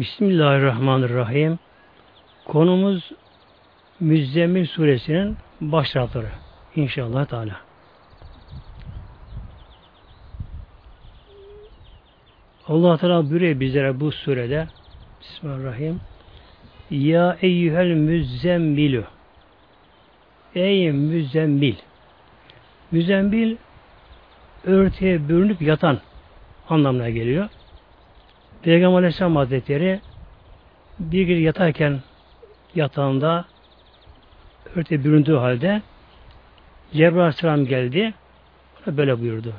Bismillahirrahmanirrahim. Konumuz Müzzemmil suresinin başlatları. İnşallah Teala. Allah Teala buyuruyor bizlere bu surede Bismillahirrahmanirrahim. Ya eyyühel müzzemmilü Ey müzzemmil Müzzemmil örtüye bürünüp yatan anlamına geliyor. Peygamber Aleyhisselam Hazretleri bir gün yatarken yatağında örtüye büründüğü halde Cebrail Aleyhisselam geldi. Böyle buyurdu.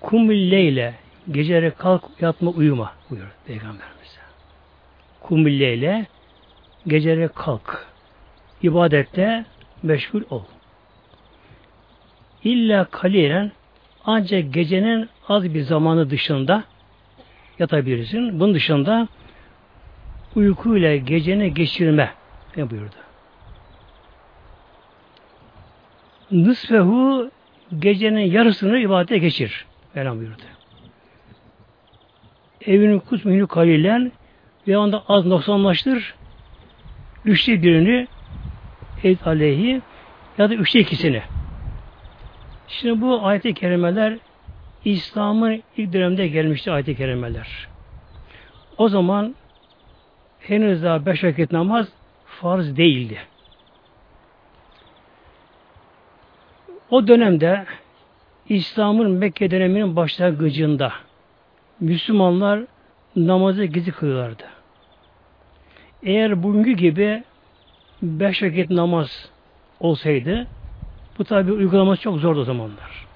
Kumil leyle geceleri kalk yatma uyuma buyur Peygamberimiz. Kumil leyle geceleri kalk ibadette meşgul ol. İlla kalilen ancak gecenin az bir zamanı dışında yatabilirsin. Bunun dışında uykuyla geceni geçirme ne buyurdu. Nısfehu gecenin yarısını ibadete geçir. Mevlam buyurdu. Evinin kusmünü kalilen ve anda az noksanlaştır. Üçte birini et aleyhi ya da üçte ikisini. Şimdi bu ayet-i kerimeler İslam'ın ilk dönemde gelmişti ayet-i kerimeler. O zaman henüz daha beş vakit namaz farz değildi. O dönemde İslam'ın Mekke döneminin başlangıcında Müslümanlar namazı gizli kılıyorlardı. Eğer bugünkü gibi beş vakit namaz olsaydı bu tabi uygulaması çok zordu o zamanlar.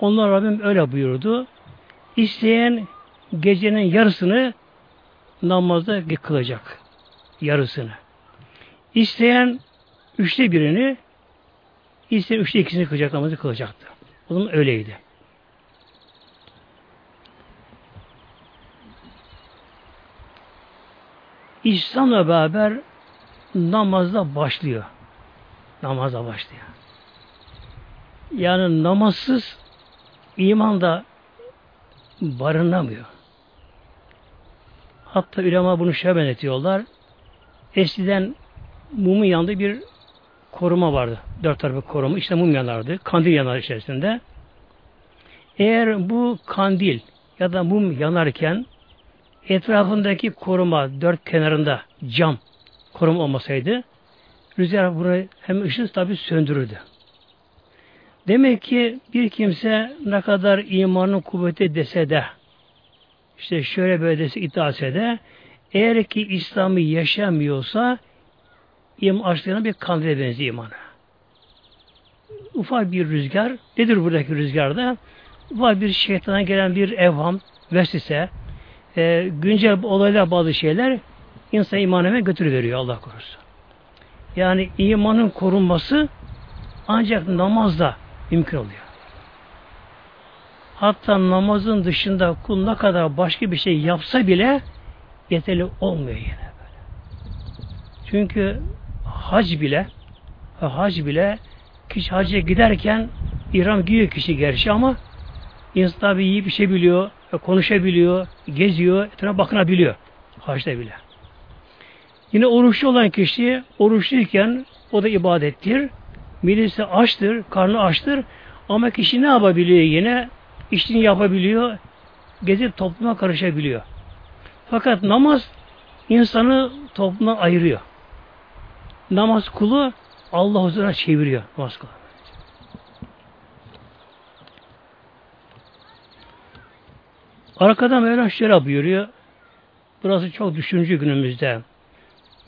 Onlar Rabbim öyle buyurdu. İsteyen gecenin yarısını namazda kılacak. Yarısını. İsteyen üçte birini isteyen üçte ikisini kılacak namazı kılacaktı. O zaman öyleydi. İslam'la beraber namazda başlıyor. Namazda başlıyor. Yani namazsız iman da barınamıyor. Hatta ulema bunu şöyle benzetiyorlar. Eskiden mumun yanında bir koruma vardı. Dört tarafı koruma. İşte mum yanardı. Kandil yanar içerisinde. Eğer bu kandil ya da mum yanarken etrafındaki koruma dört kenarında cam koruma olmasaydı rüzgar bunu hem ışığı tabi söndürürdü. Demek ki bir kimse ne kadar imanın kuvveti dese de işte şöyle böyle dese iddia de eğer ki İslam'ı yaşamıyorsa iman açtığına bir kandile benziyor imanı. Ufak bir rüzgar, nedir buradaki rüzgarda? Ufak bir şeytana gelen bir evham, vesvese, e, güncel olaylar bazı şeyler insan imaneme götürüveriyor Allah korusun. Yani imanın korunması ancak namazda mümkün oluyor. Hatta namazın dışında kul ne kadar başka bir şey yapsa bile yeterli olmuyor yine böyle. Çünkü hac bile hac bile kişi hacca giderken İram giyiyor kişi gerçi ama insan tabi iyi bir şey biliyor, konuşabiliyor, geziyor, etrafa bakınabiliyor. Hacda bile. Yine oruçlu olan kişi oruçluyken o da ibadettir. Midesi açtır, karnı açtır ama kişi ne yapabiliyor yine? İşini yapabiliyor, gezip topluma karışabiliyor. Fakat namaz insanı topluma ayırıyor. Namaz kulu Allah huzuruna çeviriyor. Namaz kulu. Arkadan Mevlam şöyle buyuruyor. Burası çok düşünce günümüzde.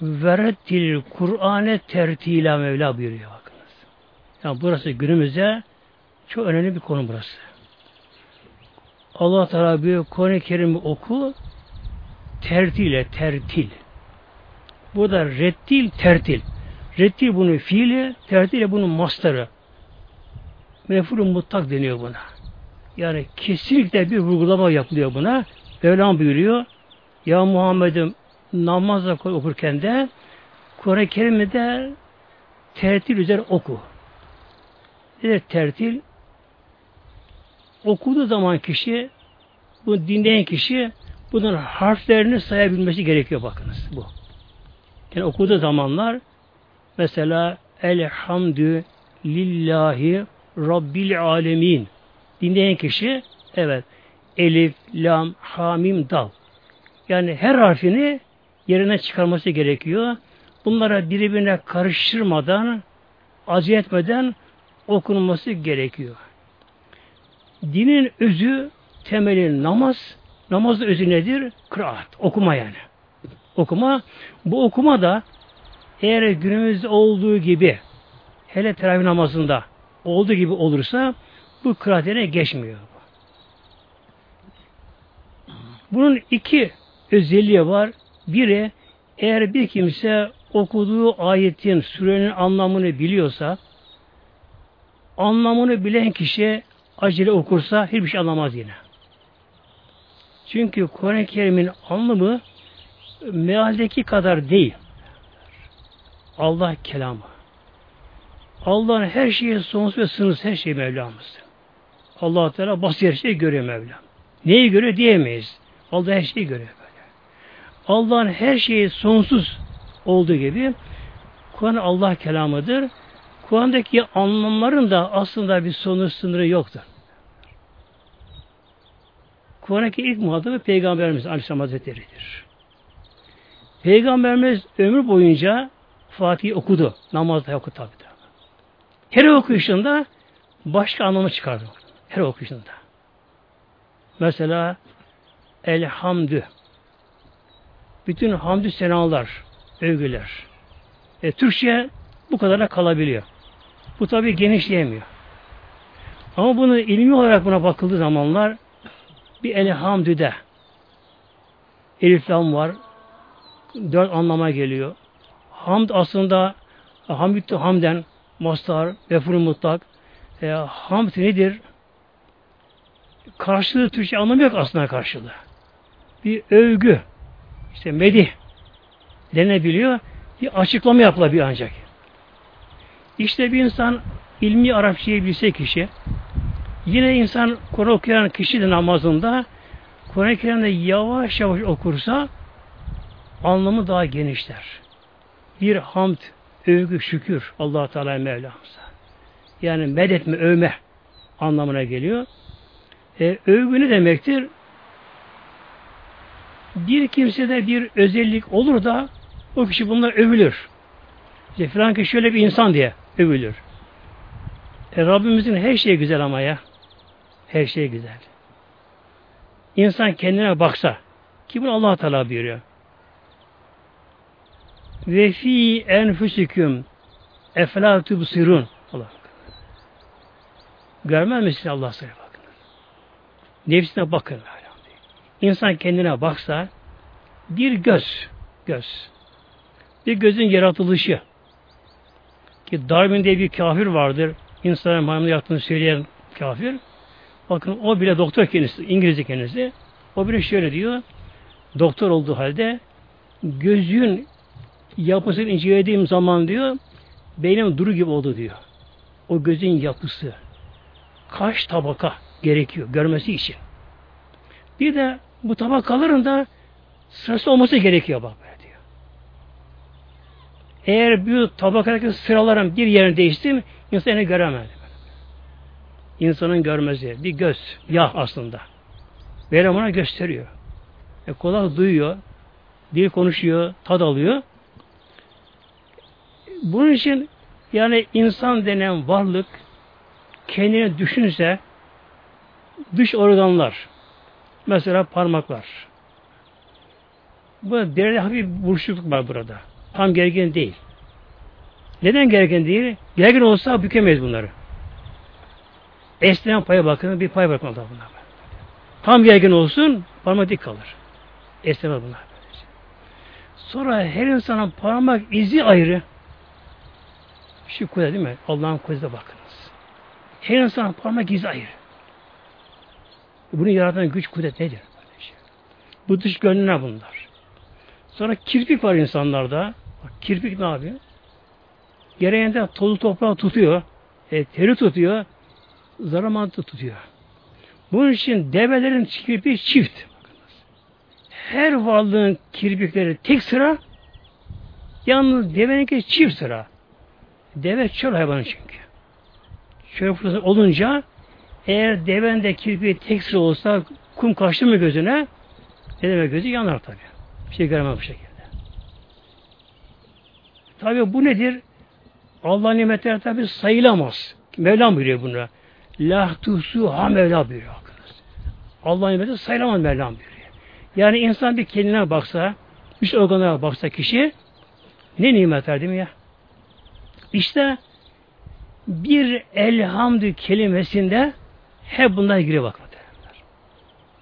Verettil Kur'an'e tertila Mevla buyuruyor bakınız. Yani burası günümüzde çok önemli bir konu burası. Allah Teala bir Kur'an-ı Kerim'i oku tertile, tertil. Burada rettil, tertil. Rettil bunun fiili, tertil bunun mastarı. Mefulü mutlak deniyor buna. Yani kesinlikle bir vurgulama yapılıyor buna. Mevlam buyuruyor. Ya Muhammed'im namazla okurken de Kur'an-ı Kerim'i de tertil üzere oku. Nedir tertil? okuduğu zaman kişi, bu dinleyen kişi bunun harflerini sayabilmesi gerekiyor bakınız bu. Yani okuduğu zamanlar mesela Elhamdü lillahi rabbil alemin dinleyen kişi evet elif, lam, hamim, dal. Yani her harfini yerine çıkarması gerekiyor. Bunlara birbirine karıştırmadan, acı etmeden okunması gerekiyor. Dinin özü, temeli namaz. Namazın özü nedir? Kıraat, okuma yani. Okuma. Bu okuma da eğer günümüzde olduğu gibi hele teravih namazında olduğu gibi olursa bu kıraat geçmiyor. Bunun iki özelliği var. Biri eğer bir kimse okuduğu ayetin, sürenin anlamını biliyorsa anlamını bilen kişi acele okursa hiçbir şey anlamaz yine. Çünkü Kur'an-ı Kerim'in anlamı mealdeki kadar değil. Allah kelamı. Allah'ın her şeyi sonsuz ve sınırsız her şey Mevlamızdır. allah Teala basit her şeyi görüyor Mevlam. Neyi görüyor diyemeyiz. Allah her şeyi görüyor böyle. Allah'ın her şeyi sonsuz olduğu gibi Kur'an Allah kelamıdır. Kur'an'daki anlamların da aslında bir sonu sınırı yoktur. Kur'an'daki ilk muhatabı Peygamberimiz Aleyhisselam Hazretleri'dir. Peygamberimiz ömür boyunca Fatih okudu. Namazda okudu tabi. Her okuyuşunda başka anlamı çıkardı. Her okuyuşunda. Mesela Elhamdü. Bütün hamdü senalar, övgüler. E, Türkçe bu kadar kalabiliyor. Bu tabi genişleyemiyor. Ama bunu ilmi olarak buna bakıldığı zamanlar bir elhamdüde elif lam var. Dört anlama geliyor. Hamd aslında hamdü hamden mastar, vefur mutlak. E, hamd nedir? Karşılığı Türkçe anlamı yok aslında karşılığı. Bir övgü, işte medih denebiliyor. Bir açıklama yapılabiliyor ancak. İşte bir insan ilmi Arapçayı bilse kişi, yine insan Kur'an okuyan kişi de namazında Kur'an-ı Kerim'de yavaş yavaş okursa anlamı daha genişler. Bir hamd, övgü, şükür allah Teala Mevlamıza. Yani medetme, övme anlamına geliyor. E, övgü ne demektir? Bir kimsede bir özellik olur da o kişi bunlar övülür. İşte filan kişi şöyle bir insan diye övülür. E, Rabbimizin her şeyi güzel ama ya. Her şey güzel. İnsan kendine baksa ki bunu Allah Teala buyuruyor. Ve fi enfüsüküm eflâ tubsirun. Allah. Görmez misin Allah sana bakın. Nefsine bakın. İnsan kendine baksa bir göz, göz. Bir gözün yaratılışı. Ki Darwin diye bir kafir vardır. İnsanın maymun yattığını söyleyen kafir. Bakın o bile doktor kendisi, İngilizce kendisi. O bile şöyle diyor. Doktor olduğu halde gözün yapısını incelediğim zaman diyor beynim duru gibi oldu diyor. O gözün yapısı. Kaç tabaka gerekiyor görmesi için. Bir de bu tabakaların da sırası olması gerekiyor bak böyle. Eğer bu tabakadaki sıraların bir yerini değiştim insan göremez. İnsanın görmesi bir göz, yağ aslında. Böyle ona gösteriyor. E, kulak duyuyor, dil konuşuyor, tad alıyor. Bunun için yani insan denen varlık kendini düşünse dış organlar mesela parmaklar bu deride hafif buruşukluk var burada. Tam gergin değil. Neden gergin değil? Gergin olsa bükemeyiz bunları. Esneyen paya bakın, bir pay bırakmalı bunlar. Tam gergin olsun, parmak dik kalır. Esnemez bunlar. Sonra her insanın parmak izi ayrı. Şu kudret değil mi? Allah'ın kudretine bakınız. Her insan parmak izi ayır. Bunu yaratan güç kudret nedir? Bu dış gönlüne bunlar. Sonra kirpik var insanlarda. Bak, kirpik ne yapıyor? Gereğinde tozu toprağı tutuyor. E, teri tutuyor. Zaramantı tutuyor. Bunun için develerin kirpiği çift. Her varlığın kirpikleri tek sıra, yalnız deveninki çift sıra. Deve çöl hayvanı çünkü. Çöl fırsatı olunca eğer deven de kirpiği tek sıra olsa kum kaçtı mı gözüne deve gözü yanar tabi. Bir şey göremez bu şekilde. Tabi bu nedir? Allah nimetleri tabi sayılamaz. Mevlam buyuruyor bunu. La tuhsu ha Mevla buyuruyor. Allah nimetleri sayılamaz Mevlam buyuruyor. Yani insan bir kendine baksa, üç organlara baksa kişi ne nimetler değil mi ya? İşte bir elhamdü kelimesinde hep bunlar giriyor bakma.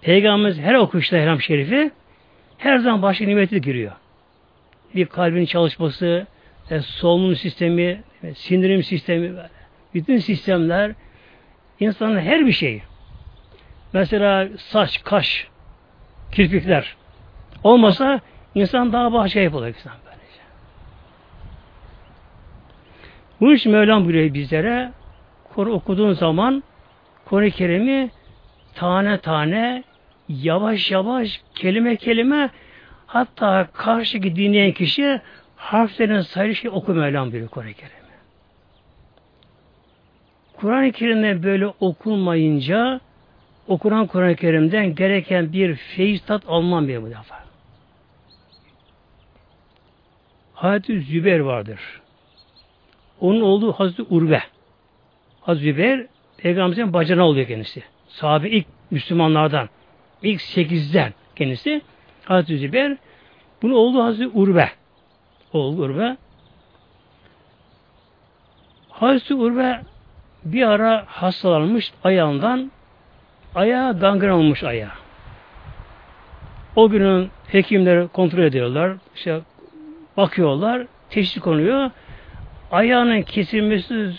Peygamberimiz her okuyuşta elham şerifi her zaman başka nimeti giriyor. Bir kalbin çalışması, e, solunum sistemi, e, sindirim sistemi, bütün sistemler insanın her bir şeyi. Mesela saç, kaş, kirpikler olmasa insan daha başka yapılır insan böylece. Bunun için Mevlam buyuruyor bizlere Kur'an okuduğun zaman Kur'an-ı Kerim'i tane tane yavaş yavaş kelime kelime hatta karşıki dinleyen kişi harflerin sayılı şey oku Mevlam buyuruyor Kur'an-ı Kerim'i. Kur'an-ı Kerim'de böyle okunmayınca okunan Kur'an-ı Kerim'den gereken bir feyiz tat almam bir bu defa. Hazreti Zübeyir vardır. Onun olduğu Hazreti Urve. Hazreti Zübeyir Peygamberimizin bacana oluyor kendisi. Sahabe ilk Müslümanlardan. ilk sekizden kendisi. Hazreti Zübeyir. Bunu oldu Hazreti Urve. Oğlu Urve. Hazreti Urve bir ara hastalanmış ayağından ayağı gangren olmuş ayağı. O günün hekimleri kontrol ediyorlar. İşte bakıyorlar. Teşhis konuyor. Ayağının kesilmesi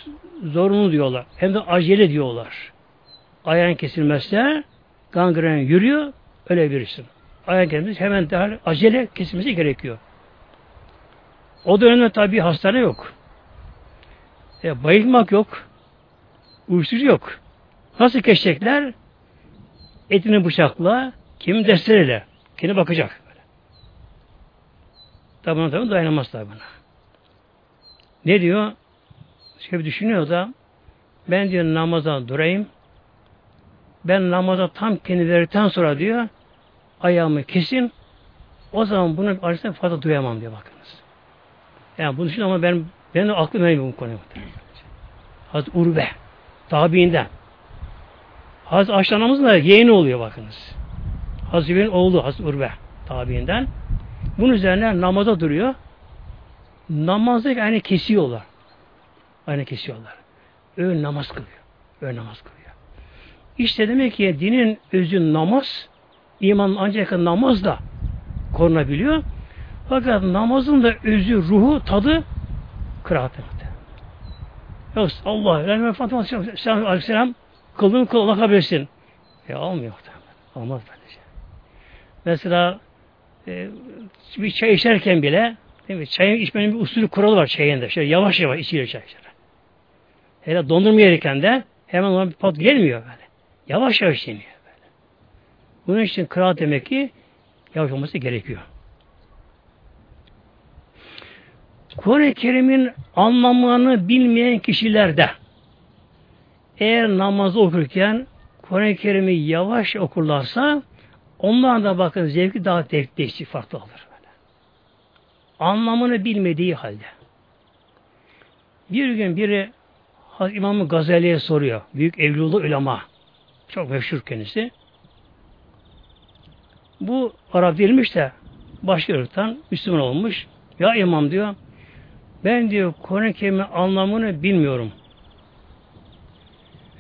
zorunlu diyorlar. Hem de acele diyorlar. Ayağın kesilmezse gangren yürüyor. Öyle birisi. Ayağın kesilmesi hemen derhal acele kesilmesi gerekiyor. O dönemde tabi hastane yok. E, bayılmak yok. Uyuşturucu yok. Nasıl keşecekler? Etini bıçakla, kim destereyle. Kendi bakacak. Tabi buna tabi dayanamaz tabi buna. Ne diyor? Şöyle düşünüyor da ben diyor namaza durayım. Ben namaza tam kendi verdikten sonra diyor ayağımı kesin o zaman bunun acısını fazla duyamam diyor bakınız. Yani bunu düşün ama ben benim aklım ermiyor bu konuya. Hazreti Urbe tabiinden. Hazreti Aşlanamızın da yeğeni oluyor bakınız. Hazreti Übey'in oğlu Hazreti Urbe tabiinden. Bunun üzerine namaza duruyor. Namazda aynı kesiyorlar. Aynı kesiyorlar. Öğün namaz kılıyor. Öğün namaz kılıyor. İşte demek ki dinin özü namaz, iman ancak namazla korunabiliyor. Fakat namazın da özü, ruhu, tadı kıraatı. Yoksa Allah, Resulü Fatıma Aleyhisselam kıldığın kıl Allah kabul etsin. E olmuyor. Olmaz böylece. Mesela e, bir çay içerken bile değil mi? Çayın içmenin bir usulü kuralı var çayında. Şöyle yavaş yavaş içiyor çay. Şöyle. Hele dondurma yerken de hemen ona bir pat gelmiyor böyle. Yavaş yavaş yeniyor böyle. Bunun için kıraat demek ki yavaş olması gerekiyor. Kur'an-ı Kerim'in anlamını bilmeyen kişilerde eğer namazı okurken Kur'an-ı Kerim'i yavaş okurlarsa onların da bakın zevki daha değişik farklı olur. Böyle. Anlamını bilmediği halde. Bir gün biri İmam Gazali'ye soruyor. Büyük Evliullah ulema. Çok meşhur kendisi. Bu Arap değilmiş de başka ırktan Müslüman olmuş. Ya imam diyor ben diyor Kur'an-ı Kerim'in anlamını bilmiyorum.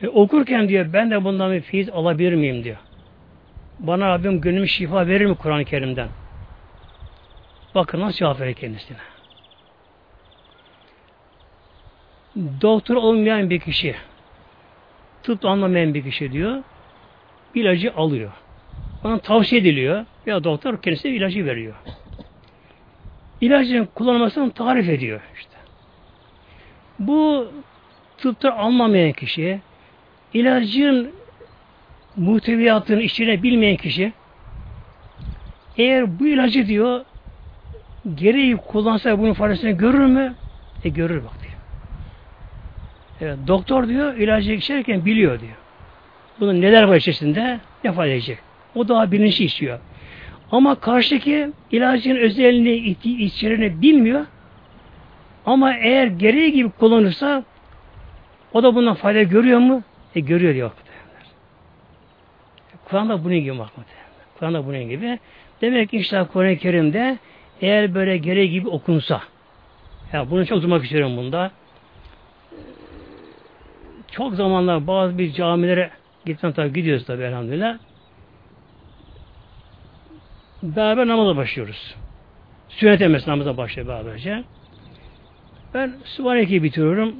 E, okurken diyor ben de bundan bir feyiz alabilir miyim diyor. Bana Rabbim gönlümü şifa verir mi Kur'an-ı Kerim'den? Bakın nasıl cevap verir kendisine. Doktor olmayan bir kişi, tıp anlamayan bir kişi diyor, ilacı alıyor. Ona tavsiye ediliyor. Ya doktor kendisi ilacı veriyor. İlacın kullanılmasını tarif ediyor işte. Bu tıpta anlamayan kişi ilacın muhteviyatın içine bilmeyen kişi eğer bu ilacı diyor gereği kullansa bunun faydasını görür mü? E görür bak diyor. Evet, doktor diyor ilacı içerken biliyor diyor. Bunun neler var içerisinde ne fayda edecek. O daha bilinçli içiyor. Ama karşıdaki ilacın özelliğini, içeriğini bilmiyor. Ama eğer gereği gibi kullanırsa o da bundan fayda görüyor mu? E görüyor diyor. Kur'an'da bunun gibi bakmadı. Kur'an'da bunun gibi. Demek ki işte Kur'an-ı Kerim'de eğer böyle gereği gibi okunsa ya bunu çok durmak istiyorum bunda. Çok zamanlar bazı bir camilere gitmem tabi gidiyoruz tabi elhamdülillah. Beraber namaza başlıyoruz. Sünnet emresi namaza başlıyor beraberce. Ben Sübhaneke'yi bitiriyorum.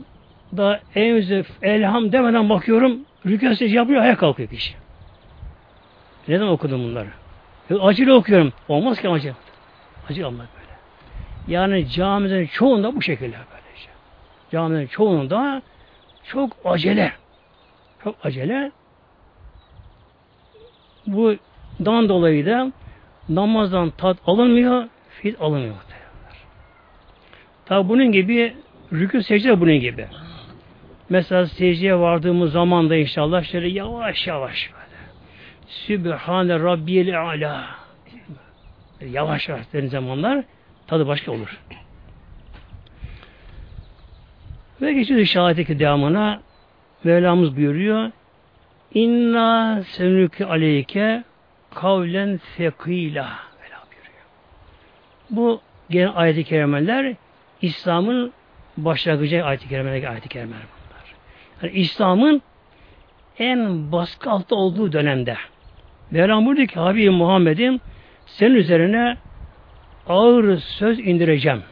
Daha en elham demeden bakıyorum. Rükû secde yapıyor, ayağa kalkıyor kişi. Neden okudum bunları? Acıyla okuyorum. Olmaz ki acı. Acı olmaz böyle. Yani camilerin çoğunda bu şekilde böylece. Camilerin çoğunda çok acele. Çok acele. Bu dan dolayı da namazdan tat alınmıyor, fit alınmıyor. Tabi bunun gibi rükû secde bunun gibi. Mesela secdeye vardığımız zaman da inşallah şöyle yavaş yavaş Sübhane Rabbiyel Ala. Yavaş yavaş dediğin zamanlar tadı başka olur. Ve geçiyoruz şahadeteki devamına Mevlamız buyuruyor İnna senükü aleyke kavlen fekila buyuruyor. Bu gelen ayet-i kerimeler İslam'ın başlangıcı ayet-i kerimeler ayet-i kerimeler bunlar. Yani İslam'ın en baskı altı olduğu dönemde Mevlam buyurdu ki Habibim Muhammed'im senin üzerine ağır söz indireceğim.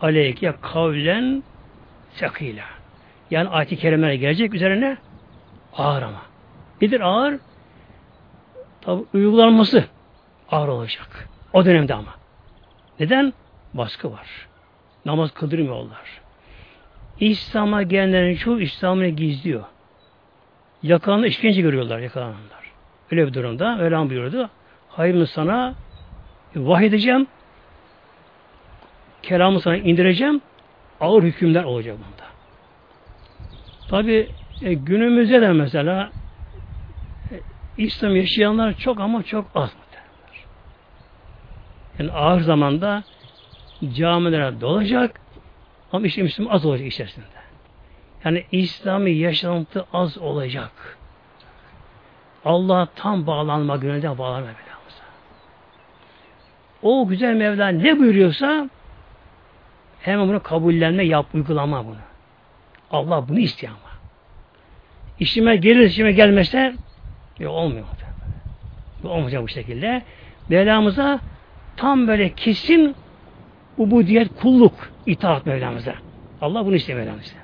Aleyke kavlen sakila. Yani ayet-i kerimelere gelecek üzerine ağır ama. Nedir ağır? Tabi uygulanması ağır olacak. O dönemde ama. Neden? Baskı var. Namaz kıldırmıyorlar. İslam'a gelenlerin çoğu İslam'ını gizliyor. Yakalanı işkence görüyorlar yakalananlar. Öyle bir durumda Mevlam buyurdu. Hayır sana vahiy edeceğim. Kelamı sana indireceğim. Ağır hükümler olacak bunda. Tabi e, günümüzde de mesela İslam yaşayanlar çok ama çok az. Yani ağır zamanda camilere dolacak ama işte Müslüman az olacak içerisinde. Yani İslami yaşantı az olacak. Allah tam bağlanma gönülden bağlanma Mevlamıza. O güzel Mevla ne buyuruyorsa hemen bunu kabullenme, yap, uygulama bunu. Allah bunu istiyor ama. İşime gelir, işime gelmezse yok olmuyor. Bu olmayacak bu şekilde. Mevlamıza tam böyle kesin ubudiyet, kulluk, itaat Mevlamıza. Allah bunu istiyor Mevlamıza.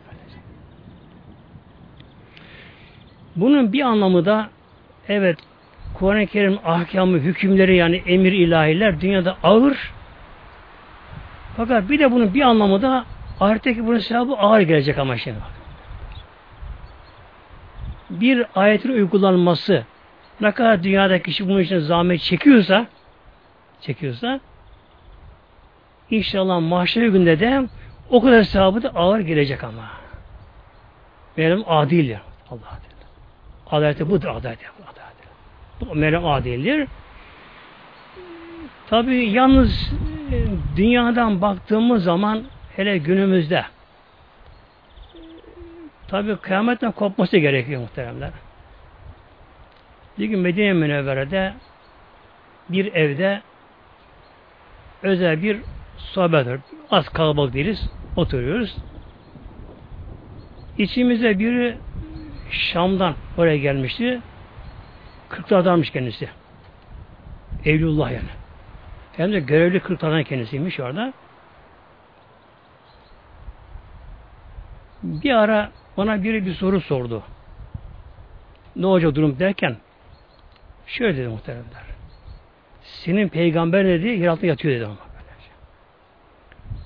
Bunun bir anlamı da Evet, Kur'an-ı Kerim ahkamı, hükümleri yani emir ilahiler dünyada ağır. Fakat bir de bunun bir anlamı da ahiretteki bunun sevabı ağır gelecek ama şimdi bak. Bir ayetin uygulanması ne kadar dünyadaki kişi bunun için zahmet çekiyorsa çekiyorsa inşallah mahşer günde de o kadar sevabı da ağır gelecek ama. Benim adil ya. Allah adil. Adaleti budur adalet. Bu Mevlam adildir. Tabi yalnız e, dünyadan baktığımız zaman hele günümüzde tabi kıyametten kopması gerekiyor muhteremler. Bir gün Medine Münevvere'de bir evde özel bir sohbet Az kalabalık değiliz. Oturuyoruz. İçimize biri Şam'dan oraya gelmişti. Kırklardanmış kendisi. Evlullah yani. Hem de görevli kırklardan kendisiymiş orada. Bir ara bana biri bir soru sordu. Ne olacak durum derken şöyle dedi muhteremler. Senin peygamber dedi altında yatıyor dedi ama.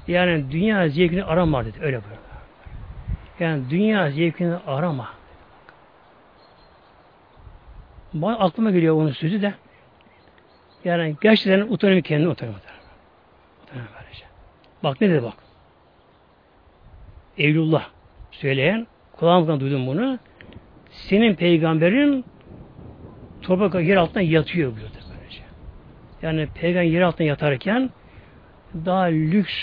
Yani dünya zevkini arama dedi. Öyle böyle. Yani dünya zevkini arama. Bana aklıma geliyor onun sözü de. Yani gerçekten utanıyorum kendini. Utanıyorum böylece. Bak ne dedi bak. Eylullah söyleyen, kulağımdan duydum bunu. Senin peygamberin toprak yer altında yatıyor buyurdu böylece. Yani peygamber yer altında yatarken daha lüks,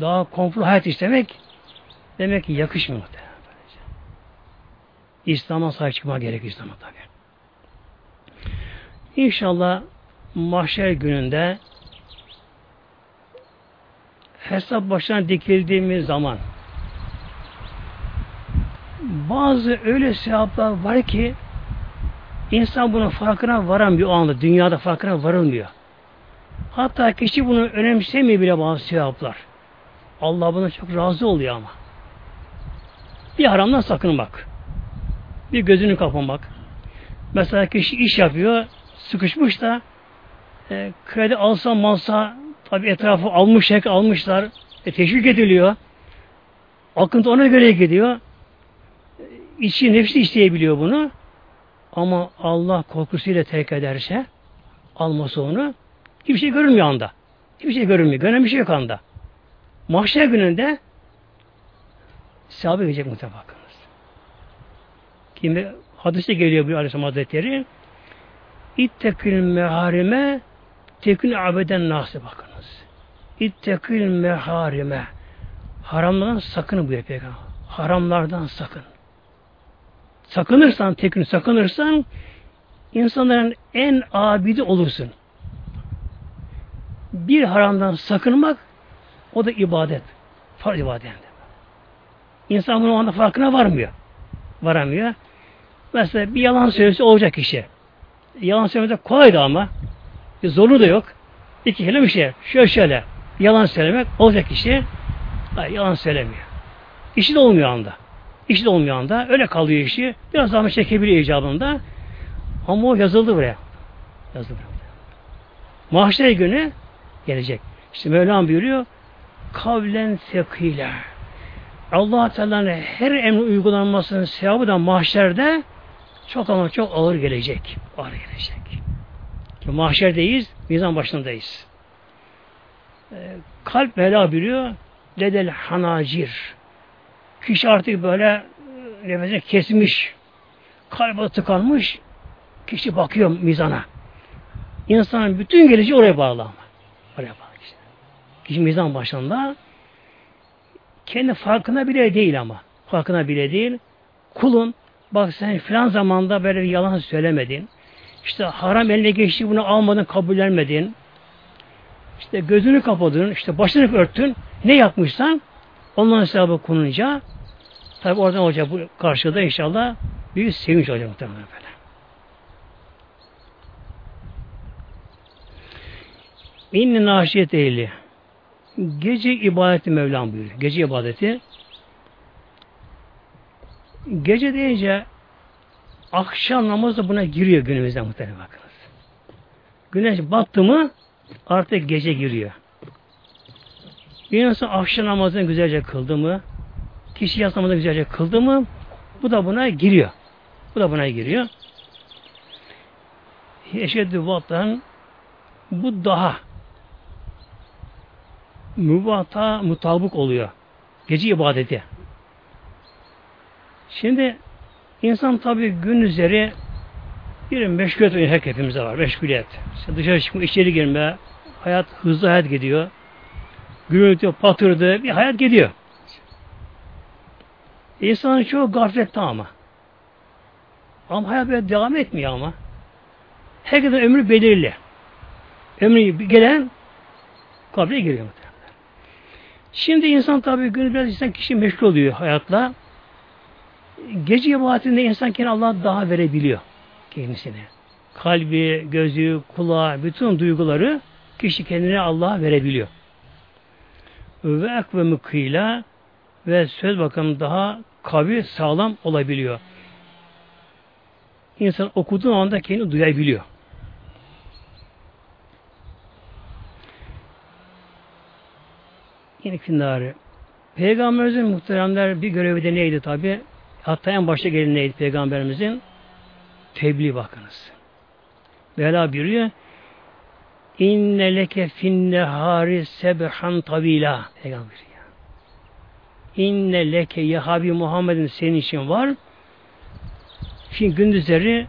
daha konforlu hayat istemek demek ki yakışmıyor. İslam'a sahip çıkma gerek İslam'a tabi. İnşallah mahşer gününde hesap başına dikildiğimiz zaman bazı öyle sevaplar var ki insan bunun farkına varamıyor o anda. Dünyada farkına varılmıyor. Hatta kişi bunu önemsemiyor bile bazı sevaplar. Allah buna çok razı oluyor ama. Bir haramdan sakınmak. Bir gözünü kapamak. Mesela kişi iş yapıyor, sıkışmış da e, kredi alsa malsa tabi etrafı almış, almışlar. E, teşvik ediliyor. Akıntı ona göre gidiyor. İçi nefsi isteyebiliyor bunu. Ama Allah korkusuyla terk ederse alması onu hiçbir şey görünmüyor anda. Hiçbir şey görünmüyor. Gören bir şey yok anda. Mahşer gününde sahabe gelecek muhtemelen bakınız. Kimi hadise geliyor bu Aleyhisselam Hazretleri İttekil meharime tekün abeden nasi bakınız. İttekil meharime haramlardan sakın buyuruyor peygamber. Haramlardan sakın. Sakınırsan, tekün sakınırsan insanların en abidi olursun. Bir haramdan sakınmak o da ibadet. Farz ibadet. İnsan bunun anda farkına varmıyor. Varamıyor. Mesela bir yalan söylese olacak kişi. Yalan söylemek kolaydı ama. Bir zorlu da yok. İki kelime bir şey. Şöyle şöyle. Yalan söylemek olacak kişi. Hayır, yalan söylemiyor. İşi de olmuyor anda. İşi de olmuyor anda. Öyle kalıyor işi. Biraz daha çekebiliyor icabında. Ama o yazıldı buraya. Yazıldı buraya. Mahşer günü gelecek. İşte Mevlam buyuruyor kavlen sekile. Allah Teala'nın her emri uygulanmasının sevabı da mahşerde çok ama çok ağır gelecek. Ağır gelecek. Ki mahşerdeyiz, mizan başındayız. Ee, kalp Mevla biliyor, ledel hanacir. Kişi artık böyle e, nefesini kesmiş, kalbe tıkanmış, kişi bakıyor mizana. İnsanın bütün geleceği oraya bağlı ama. Oraya bağlı işte. Kişi mizan başında kendi farkına bile değil ama. Farkına bile değil. Kulun bak sen filan zamanda böyle bir yalan söylemedin. İşte haram eline geçti bunu almadın, kabullenmedin. İşte gözünü kapadın, işte başını örttün. Ne yapmışsan onların hesabı konunca tabi oradan olacak bu karşıda inşallah büyük sevinç olacak muhtemelen böyle. İnni naşiyet ehli. Gece ibadeti Mevlam buyuruyor. Gece ibadeti. Gece deyince akşam namazı buna giriyor günümüzde muhtemelen bakınız. Güneş battı mı artık gece giriyor. Bir insan akşam namazını güzelce kıldı mı, kişi yatsı namazını güzelce kıldı mı, bu da buna giriyor. Bu da buna giriyor. Eşeddü vatan bu daha mübata mutabık oluyor. Gece ibadeti. Şimdi insan tabi gün üzeri bir meşguliyet her hepimizde var. Meşguliyet. İşte dışarı çıkma, içeri girme, hayat hızlı hayat gidiyor. Gürültü, patırdı, bir hayat gidiyor. İnsanın çoğu gaflette ama. Ama hayat böyle devam etmiyor ama. Herkesin ömrü belirli. Ömrü gelen kabre giriyor. Şimdi insan tabi günü biraz insan kişi meşgul oluyor hayatla. Gece ibadetinde insan kendine Allah daha verebiliyor kendisine. Kalbi, gözü, kulağı, bütün duyguları kişi kendine Allah'a verebiliyor. Ve ek ve mükıyla ve söz bakım daha kavi sağlam olabiliyor. İnsan okuduğu anda kendini duyabiliyor. Yine kindarı. Peygamberimizin muhteremler bir görevi de neydi tabi? Hatta en başta gelin neydi Peygamberimizin? Tebliğ bakınız. Mevla buyuruyor İnne leke finnehari sebhan tavila. Peygamber ya. İnne leke ya Habib Muhammed'in senin için var. Şimdi gündüzleri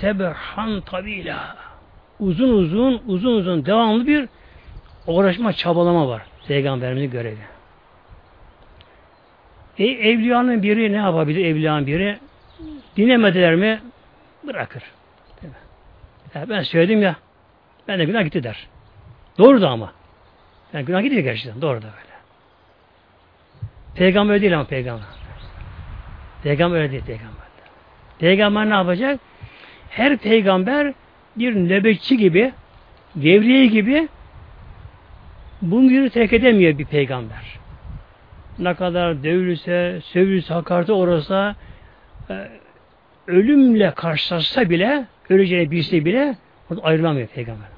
sebhan tavila. Uzun uzun, uzun uzun devamlı bir uğraşma, çabalama var. Peygamberimizin görevi. E, evliyanın biri ne yapabilir evliyanın biri? Dinlemediler mi? Bırakır. Ya ben söyledim ya, ben de günah gitti der. Doğru da ama. Yani günah gidiyor gerçekten. Doğru da böyle. Peygamber değil ama peygamber. Peygamber öyle değil peygamber. Peygamber ne yapacak? Her peygamber bir nöbetçi gibi, devriye gibi bunu yürü terk edemiyor bir peygamber. Ne kadar dövülse, sövülse, hakarete orası ölümle karşılaşsa bile, öleceğini bilse bile ayrılamıyor peygamber.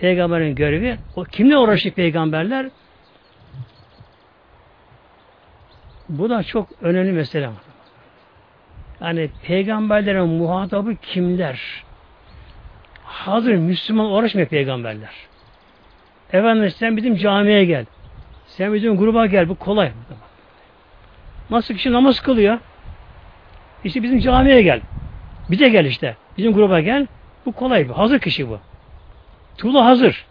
Peygamberin görevi, o kimle uğraşıyor peygamberler? Bu da çok önemli mesele. Yani peygamberlerin muhatabı kimler? Hazır Müslüman uğraşmıyor peygamberler. Efendim sen bizim camiye gel. Sen bizim gruba gel. Bu kolay. Nasıl kişi namaz kılıyor? İşte bizim camiye gel. Bize gel işte. Bizim gruba gel. Bu kolay. Bu. Hazır kişi bu. Tuğla hazır.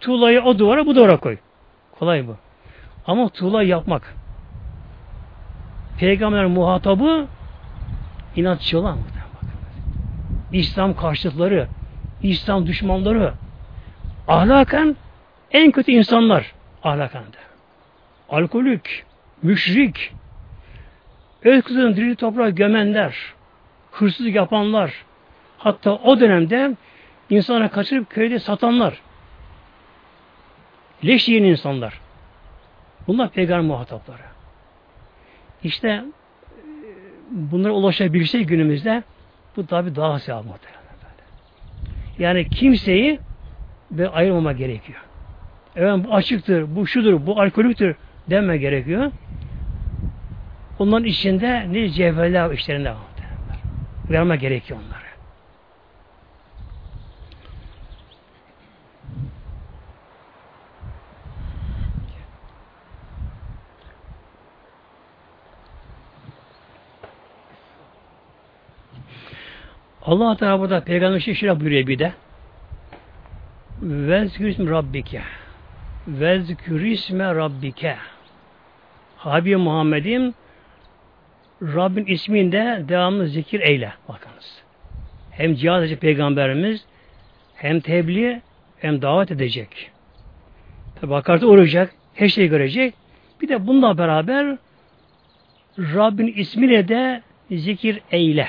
Tuğlayı o duvara bu duvara koy. Kolay bu. Ama tuğla yapmak. Peygamber muhatabı inatçılar mı? İslam karşıtları, İslam düşmanları, ahlaken en kötü insanlar ahlaken de. Alkolik, müşrik, öz kızını diri toprağa gömenler, hırsızlık yapanlar, hatta o dönemde insanlara kaçırıp köyde satanlar, leş yiyen insanlar. Bunlar peygamber muhatapları. İşte e, bunlara ulaşabilsek günümüzde bu tabi daha sevap muhtemelen. Yani kimseyi ve ayırmama gerekiyor. Evet bu açıktır, bu şudur, bu alkolüktür deme gerekiyor. Onların içinde ne cevherler işlerinde var. Uyarma gerekiyor onlara. Allah Teala burada peygamber şöyle buyuruyor bir de. Vezkür Rabbike. Vezkür isme Rabbike. Habib Muhammed'im Rabbin isminde devamlı zikir eyle. Bakınız. Hem cihad edecek peygamberimiz hem tebliğ hem davet edecek. Tabi akarta uğrayacak. Her şeyi görecek. Bir de bununla beraber Rabbin ismiyle de zikir eyle.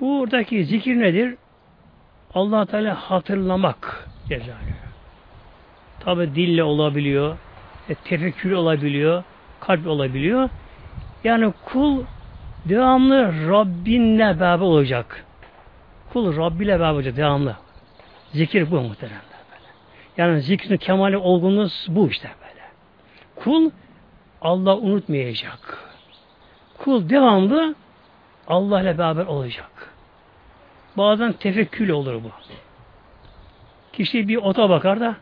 Buradaki zikir nedir? allah Teala hatırlamak cezalü. Tabi dille olabiliyor, e, tefekkür olabiliyor, kalp olabiliyor. Yani kul devamlı Rabbinle beraber olacak. Kul Rabbiyle beraber olacak devamlı. Zikir bu böyle. Yani zikrin kemali olgunluğu bu işte böyle. Kul Allah unutmayacak. Kul devamlı Allah ile beraber olacak. Bazen tefekkül olur bu. Kişi bir ota bakar da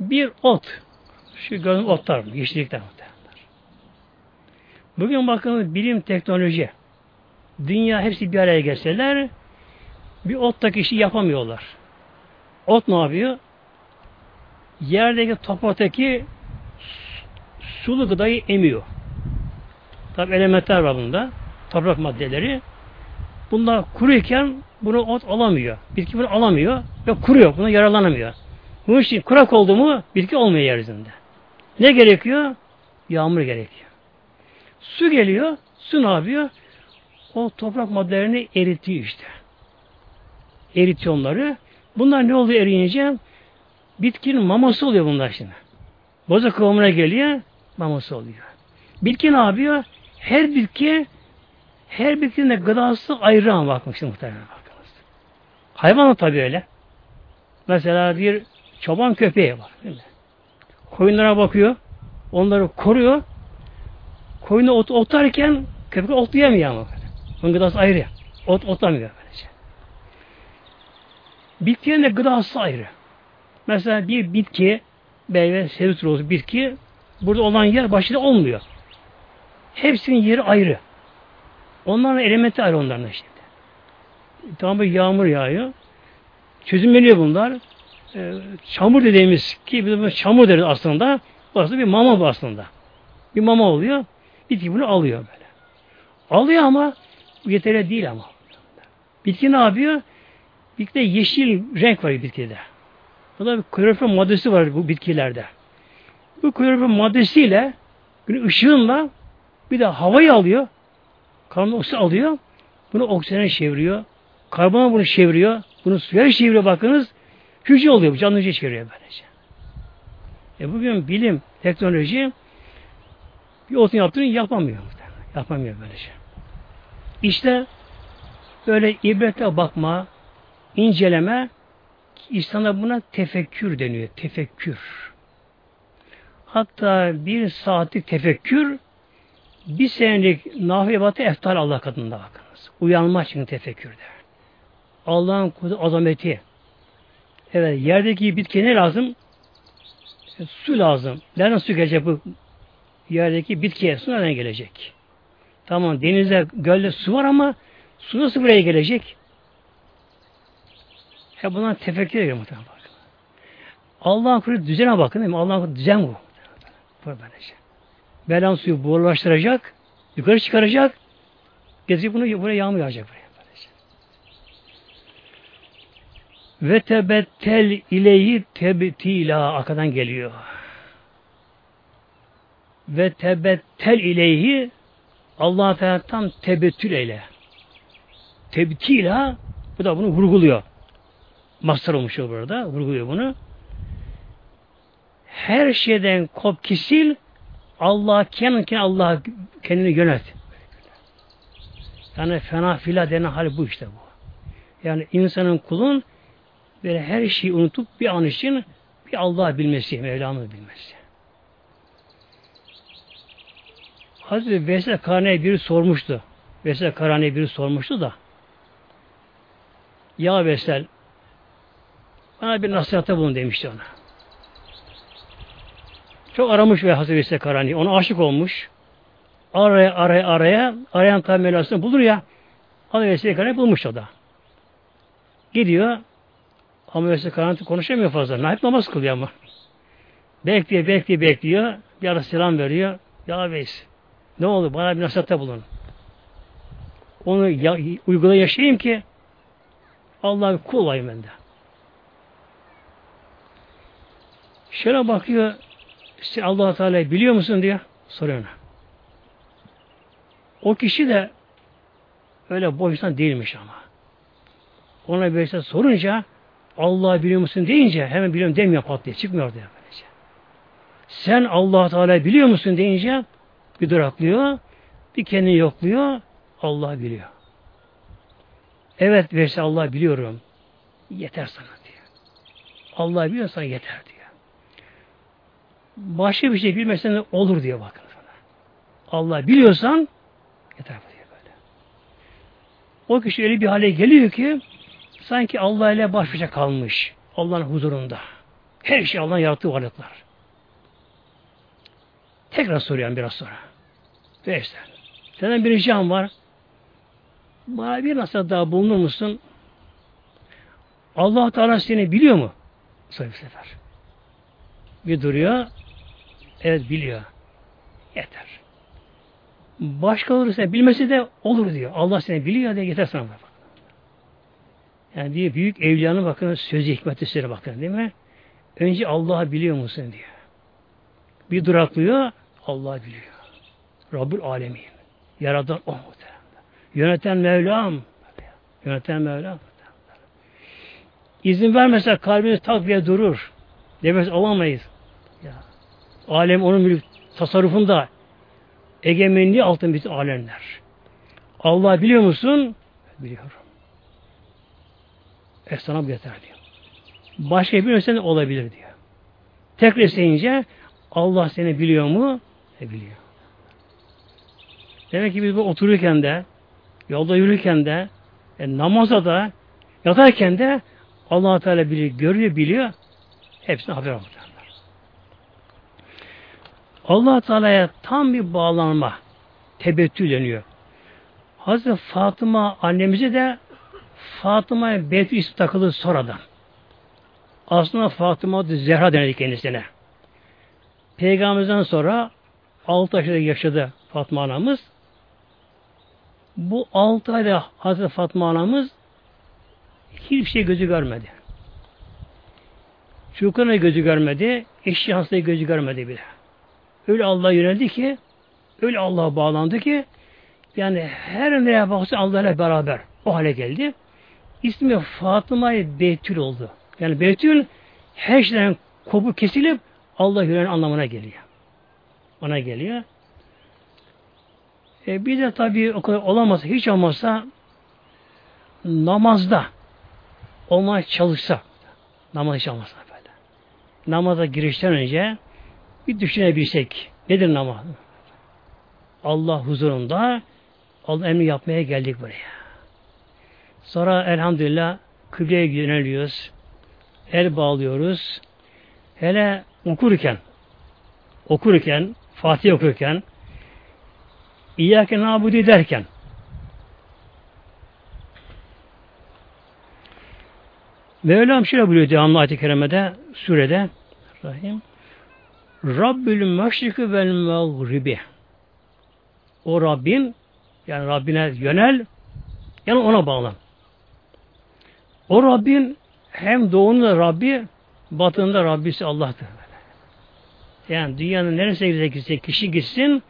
bir ot şu gördüğünüz otlar, yeşillikler muhtemelenler. Bugün bakın bilim, teknoloji, dünya hepsi bir araya gelseler bir ottaki işi yapamıyorlar. Ot ne yapıyor? Yerdeki topraktaki sulu gıdayı emiyor. Tabi elementler var bunda. Toprak maddeleri. Bunlar kuruyken bunu ot alamıyor. Bitki bunu alamıyor ve kuruyor. Buna yararlanamıyor. Bu için kurak oldu mu bitki olmuyor yeryüzünde. Ne gerekiyor? Yağmur gerekiyor. Su geliyor. Su ne yapıyor? O toprak maddelerini eritiyor işte. Eritiyor onları. Bunlar ne oluyor eriyince? Bitkinin maması oluyor bunlar şimdi. Boza kıvamına geliyor, maması oluyor. Bitki ne yapıyor? Her bitki her bitkinin de gıdası ayrı ama bakmışsın muhtemelen bakınız. Hayvan tabi öyle. Mesela bir çoban köpeği var. Değil mi? Koyunlara bakıyor. Onları koruyor. koyunu ot, otarken köpek otlayamıyor ama. Onun gıdası ayrı. Ot otlamıyor böylece. Bitkinin de gıdası ayrı. Mesela bir bitki meyve, sebze bitki burada olan yer başında olmuyor. Hepsinin yeri ayrı. Onların elementi ayrı onların şimdi. Tamam bir yağmur yağıyor. Çözümleniyor bunlar. Ee, çamur dediğimiz ki biz çamur deriz aslında. Aslında bir mama bu aslında. Bir mama oluyor. Bitki bunu alıyor böyle. Alıyor ama yeterli değil ama. Bitki ne yapıyor? Bitkide yeşil renk var bitkide. Bu da bir klorofil maddesi var bu bitkilerde. Bu klorofil maddesiyle ışığınla bir de havayı alıyor. Karbondioksit alıyor. Bunu oksijene çeviriyor. Karbona bunu çeviriyor. Bunu suya çeviriyor bakınız. Hücre oluyor. Canlı hücre çeviriyor böylece. E bugün bilim, teknoloji bir otun yaptığını yapamıyor. Yapamıyor böylece. İşte böyle ibretle bakma, inceleme İslam'da buna tefekkür deniyor. Tefekkür. Hatta bir saatlik tefekkür bir senelik nafi batı eftal Allah katında bakınız. Uyanma için tefekkürde. Allah'ın kudret azameti. Evet, yerdeki bitki ne lazım? E, su lazım. Nereden su gelecek bu yerdeki bitkiye? Su nereden gelecek? Tamam, denizde, gölde su var ama su nasıl buraya gelecek? Hep bundan tefekkür ediyor muhtemelen bakın. Allah'ın kurduğu düzene bakın değil mi? Allah'ın kurduğu düzen bu. Bu böylece. Belan suyu buharlaştıracak, yukarı çıkaracak, gezip bunu buraya yağmur yağacak buraya. Ve tebettel ileyi tebtila arkadan geliyor. Ve tebettel ileyhi Allah Teala tam tebettül eyle. Tebtila bu da bunu vurguluyor. Mastar olmuş burada. Vurguluyor bunu. Her şeyden kop kisil Allah kendini Allah kendini yönet. Yani fena fila denen hal bu işte bu. Yani insanın kulun böyle her şeyi unutup bir an için bir Allah bilmesi, Mevlam'ı bilmesi. Hazreti Vesel Karne'ye biri sormuştu. Vesel Karne'ye biri sormuştu da Ya Vesel bana bir nasihatte bulun demişti ona. Çok aramış ve Hazreti Veysel Karani. Ona aşık olmuş. Araya araya araya arayan tabi Mevlasını bulur ya Hazreti Veysel bulmuş o da. Gidiyor ama Veysel Karani konuşamıyor fazla. Hep namaz kılıyor ama. Bekliyor, bekliyor, bekliyor. Bir ara selam veriyor. Ya Veys, ne oldu? Bana bir nasihatte bulun. Onu ya, uygula yaşayayım ki Allah'ın kul olayım ben de. Şöyle bakıyor, sen allah Teala'yı biliyor musun diye soruyor ona. O kişi de öyle boştan değilmiş ama. Ona bir şey sorunca Allah'ı biliyor musun deyince hemen biliyorum demiyor pat çıkmıyor diye böylece. Sen allah Teala biliyor musun deyince bir duraklıyor, bir kendini yokluyor, Allah biliyor. Evet verse Allah biliyorum. Yeter sana diyor. Allah biliyorsan yeter diyor başka bir şey bilmesen de olur diye bakın. Allah biliyorsan yeter diyor böyle. O kişi öyle bir hale geliyor ki sanki Allah ile baş başa kalmış. Allah'ın huzurunda. Her şey Allah'ın yarattığı varlıklar. Tekrar soruyorum biraz sonra. Ve işte, senden bir ricam var. Bana bir nasıl daha bulunur musun? Allah Teala seni biliyor mu? Soruyor sefer. Bir duruyor. Evet biliyor. Yeter. Başka olursa bilmesi de olur diyor. Allah seni biliyor diye yeter sana. Bak. Yani bir büyük evliyanın bakın sözü hikmeti size bakın değil mi? Önce Allah'ı biliyor musun diyor. Bir duraklıyor Allah biliyor. Rabbül Alemin. Yaradan o muhtemelen. Yöneten Mevlam. Yöneten Mevlam. İzin vermese kalbiniz takviye durur. Demez alamayız. Alem onun mülk tasarrufunda egemenliği altın bütün alemler. Allah biliyor musun? Biliyorum. E sana bu yeter diyor. Başka bilmiyorsan olabilir diyor. Tekrar isteyince Allah seni biliyor mu? E biliyor. Demek ki biz bu otururken de, yolda yürürken de, e, namaza da, yatarken de allah Teala biri görüyor, biliyor. Hepsine haber alıyor. Allah Teala'ya tam bir bağlanma, tebettül deniyor. Hazreti Fatıma annemize de Fatıma'ya Betül ismi takılı sonradan. Aslında Fatıma Zehra denildi kendisine. Peygamberimizden sonra 6 yaşında yaşadı Fatma anamız. Bu 6 ayda Hazreti Fatma anamız hiçbir şey gözü görmedi. Çocuklarına gözü görmedi, eşi hastayı gözü görmedi bile. Öyle Allah'a yöneldi ki, öyle Allah'a bağlandı ki, yani her nereye baksa Allah'la beraber o hale geldi. İsmi Fatıma Betül oldu. Yani Betül her şeyden kopu kesilip Allah yönen anlamına geliyor. Ona geliyor. E bir de tabii o kadar olamazsa, hiç olmazsa namazda olmaya çalışsa namaz hiç olmazsa böyle. Namaza girişten önce bir düşünebilsek. Nedir namaz? Allah huzurunda Allah emri yapmaya geldik buraya. Sonra elhamdülillah kıbleye yöneliyoruz. El bağlıyoruz. Hele okurken okurken Fatih okurken İyyâke nâbudu derken Mevlam şöyle buyuruyor devamlı ayet-i kerimede surede Rahim Rabbül meşriki vel mağribi O Rabbin yani Rabbine yönel yani ona bağlan. O Rabbin hem doğunun da Rabbi batının da Rabbisi Allah'tır. Yani dünyanın neresine gitse kişi gitsin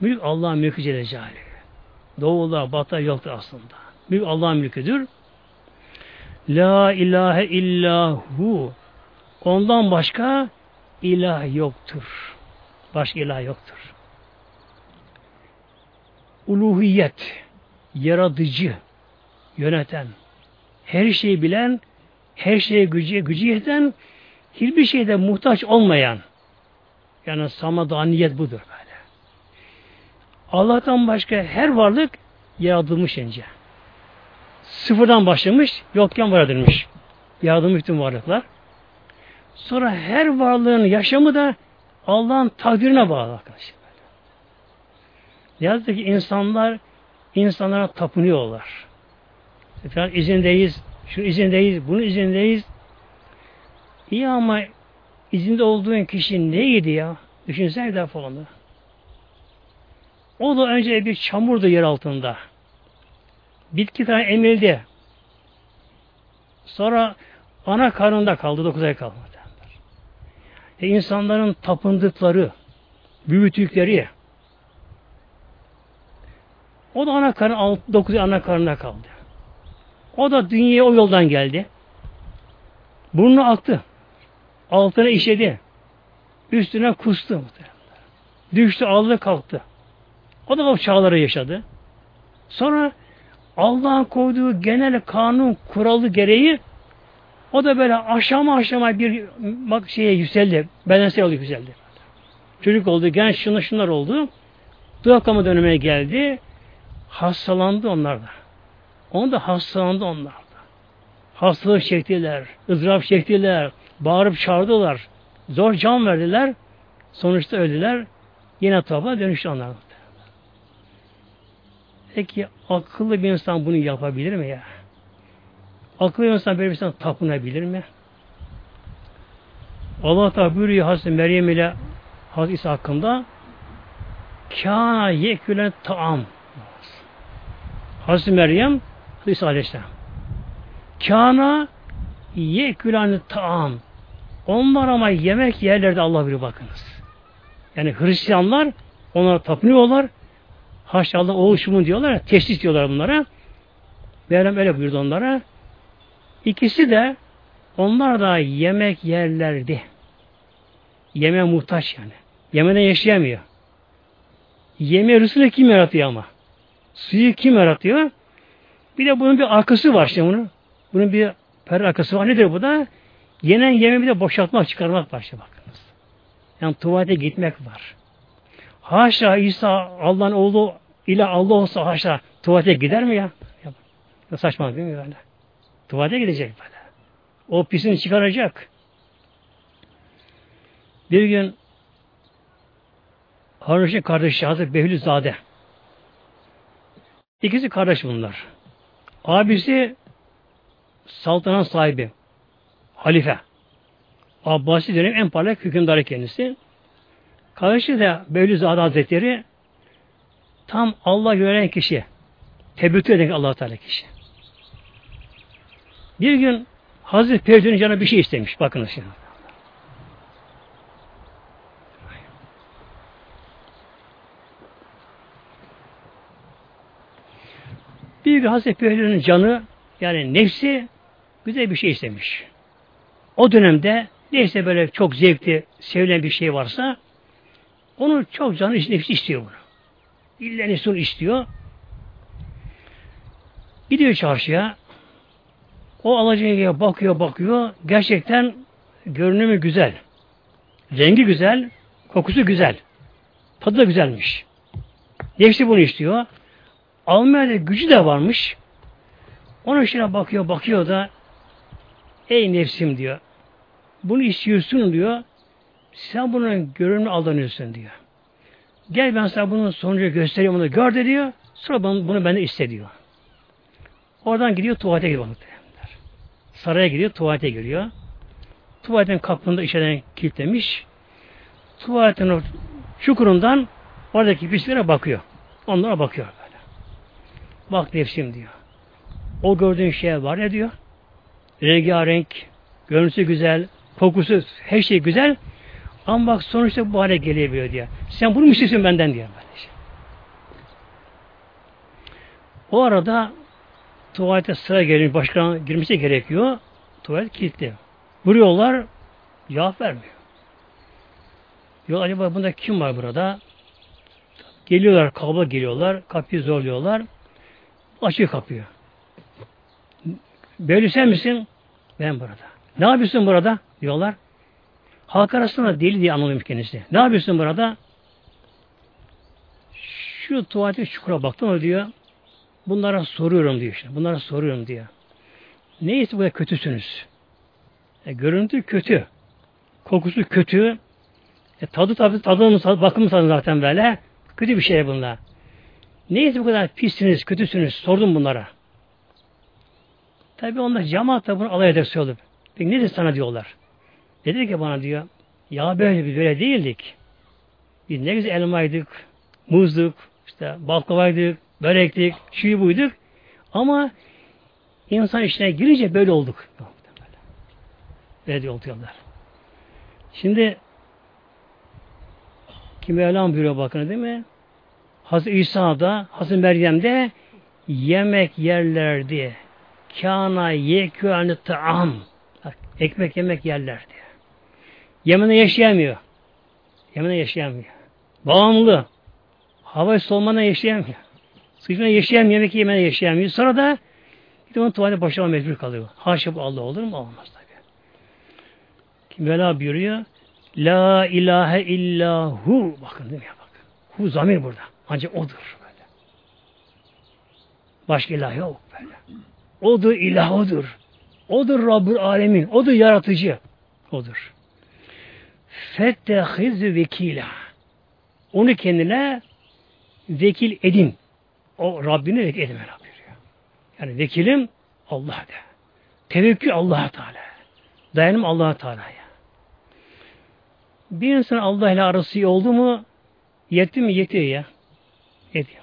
mülk Allah'ın mülkü Celle. Doğuda, batı yoktur aslında. Mülk Allah'ın mülküdür. La ilahe illahu. Ondan başka ilah yoktur. Başka ilah yoktur. Uluhiyet, yaratıcı, yöneten, her şeyi bilen, her şeye gücü, gücü yeten, hiçbir şeyde muhtaç olmayan, yani samadaniyet budur böyle. Allah'tan başka her varlık yaratılmış önce. Sıfırdan başlamış, yokken var edilmiş. Yaratılmış bütün varlıklar. Sonra her varlığın yaşamı da Allah'ın takdirine bağlı arkadaşlar. Ne yazık ki insanlar insanlara tapınıyorlar. Efendim izindeyiz, şu izindeyiz, bunu izindeyiz. İyi ama izinde olduğun kişi neydi ya? Düşünsene defa onu. O da önce bir çamurdu yer altında. Bitki tane emildi. Sonra ana karnında kaldı, dokuz ay kaldı. E insanların tapındıkları, büyütükleri, o da ana karnı, dokuz ana karnında kaldı. O da dünyaya o yoldan geldi. Burnu aktı. Altına işedi. Üstüne kustu. Düştü, aldı, kalktı. O da o çağları yaşadı. Sonra Allah'ın koyduğu genel kanun kuralı gereği o da böyle aşama aşama bir bak şeye yükseldi. Bedensel oldu yükseldi. Çocuk oldu, genç şunlar şunlar oldu. Duraklama dönemine geldi. Hastalandı onlar da. Onu da hastalandı onlar da. Hastalık çektiler, ızdırap çektiler, bağırıp çağırdılar. Zor can verdiler. Sonuçta öldüler. Yine taba dönüştü onlar. Peki akıllı bir insan bunu yapabilir mi ya? Bir insan böyle bir insan tapınabilir mi? Allah da buyuruyor Hazreti Meryem ile Hazreti İsa hakkında kâna yekülen taam Hazreti Meryem İsa Aleyhisselam kâna yekülen taam onlar ama yemek yerlerde Allah bir bakınız. Yani Hristiyanlar onlara tapınıyorlar. Haşa Allah oluşumun diyorlar teşhis diyorlar bunlara. Mevlam öyle buyurdu onlara. İkisi de onlar da yemek yerlerdi. Yeme muhtaç yani. Yemeden yaşayamıyor. Yeme rızkını kim yaratıyor ama? Suyu kim yaratıyor? Bir de bunun bir arkası var işte bunun. Bunun bir per arkası var. Nedir bu da? Yenen yemeği bir de boşaltmak, çıkarmak var işte bakınız. Yani tuvalete gitmek var. Haşa İsa Allah'ın oğlu İla Allah olsa haşa tuvalete gider mi ya? ya saçma değil mi böyle? Tuvalete gidecek böyle. O pisini çıkaracak. Bir gün Harun kardeşi Hazreti Behlülzade. İkisi kardeş bunlar. Abisi saltanat sahibi. Halife. Abbasi dönem en parlak hükümdarı kendisi. Kardeşi de Bevlüzade Hazretleri tam Allah gören kişi. Tebbütü eden allah Teala kişi. Bir gün Hazreti Peygamber'in canı bir şey istemiş. Bakınız şimdi. Bir gün Hazreti Peygamber'in canı yani nefsi güzel bir şey istemiş. O dönemde neyse böyle çok zevkli, sevilen bir şey varsa onu çok canı nefsi istiyor bunu. İlle nefsi istiyor. Gidiyor çarşıya. O alacağıya bakıyor bakıyor. Gerçekten görünümü güzel. Rengi güzel. Kokusu güzel. Tadı da güzelmiş. Nefsi bunu istiyor. Almaya da gücü de varmış. Onun içine bakıyor bakıyor da ey nefsim diyor. Bunu istiyorsun diyor. Sen bunun görünümü aldanıyorsun diyor. Gel ben sana bunun sonucu göstereyim bunu gör de diyor. Sonra bunu, bunu benden iste diyor. Oradan gidiyor tuvalete gidiyor. Saraya gidiyor tuvalete giriyor. Tuvaletin kapında içeriden kilitlemiş. Tuvaletin çukurundan oradaki pisliklere bakıyor. Onlara bakıyor böyle. Bak nefsim diyor. O gördüğün şey var ya diyor. Rengarenk, görüntüsü güzel, kokusu, her şey güzel. Ama bak sonuçta bu hale gelebiliyor diyor. Sen bunu mu istiyorsun benden diyor. Böylece. O arada tuvalete sıra gelin, başka girmesi gerekiyor. Tuvalet kilitli. Vuruyorlar, cevap vermiyor. Yok acaba bunda kim var burada? Geliyorlar, kablo geliyorlar, kapıyı zorluyorlar. Açıyor kapıyı. Böyle sen misin? Ben burada. Ne yapıyorsun burada? Diyorlar. Halk arasında deli diye anılıyormuş kendisi. Ne yapıyorsun burada? Şu tuvalete çukura baktım diyor. Bunlara soruyorum diyor işte. Bunlara soruyorum diyor. Neyse bu kötüsünüz. E, görüntü kötü. Kokusu kötü. E, tadı tadı tadını tadı, bakımı tadı zaten böyle. Kötü bir şey bunlar. Neyse bu kadar pissiniz, kötüsünüz. Sordum bunlara. Tabi onlar cemaat da bunu alay ederse olup. Peki nedir sana diyorlar. Dedi ki bana diyor. Ya böyle bir böyle değildik. Biz ne güzel elmaydık, muzduk, işte baklavaydık, börektik, şuyu buyduk. Ama insan işine girince böyle olduk. Böyle diyorlar. Şimdi kim Mevlam buyuruyor bakın değil mi? Hazreti İsa'da, Hazreti Meryem'de yemek yerlerdi. Kana yekû taam. Ekmek yemek yerlerdi. Yemen'de yaşayamıyor. Yemen'de yaşayamıyor. Bağımlı. Hava solmana yaşayamıyor. Sıcağına yaşayamıyor, yemek yemene yaşayamıyor. Sonra da de onun tuvalete başlama mecbur kalıyor. Haşa bu Allah olur mu? Olmaz tabi. Mevla buyuruyor. La ilahe illahu. Bakın değil mi? Bak. Hu zamir burada. Ancak odur. Böyle. Başka ilah yok böyle. Odur ilah odur. Odur Rabbül Alemin. Odur yaratıcı. Odur. Fettehiz vekila. Onu kendine vekil edin. O Rabbini vekil edin. Yani vekilim Allah de. Tevekkül Allah Teala. Dayanım Allah Teala'ya. Bir insan Allah ile arası iyi oldu mu yetti mi? Yetiyor ya. Yetiyor.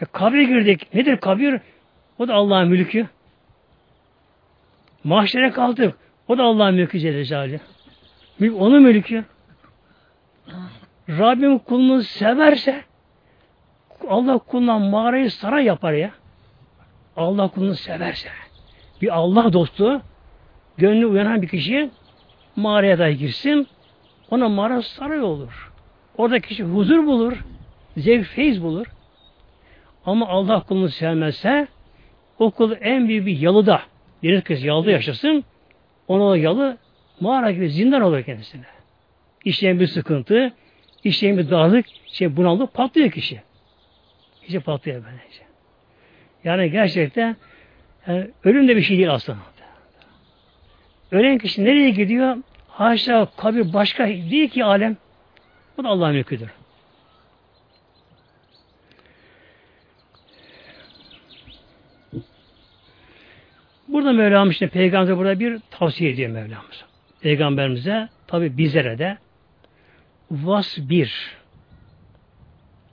E, kabre girdik. Nedir kabir? O da Allah'ın mülkü. Mahşere kaldık. O da Allah'ın mülkü Celle Mülk onun mülkü. Rabbim kulunu severse Allah kuluna mağarayı saray yapar ya. Allah kulunu severse. Bir Allah dostu gönlü uyanan bir kişi mağaraya da girsin ona mağara saray olur. Orada kişi huzur bulur. Zevk feyiz bulur. Ama Allah kulunu sevmezse o kul en büyük bir yalıda deniz kız yalıda yaşasın ona o yalı mağara gibi zindan olur kendisine. İşleyen bir sıkıntı, işleyen bir dağlık, şey bunaldı, patlıyor kişi. İçi patlıyor böylece. Yani gerçekten yani ölüm de bir şey değil aslında. Ölen kişi nereye gidiyor? Haşa kabir başka değil ki alem. Bu da Allah'ın mülküdür. Burada Mevlamız işte Peygamber burada bir tavsiye ediyor Mevlamız. Peygamberimize tabi bizlere de vas bir.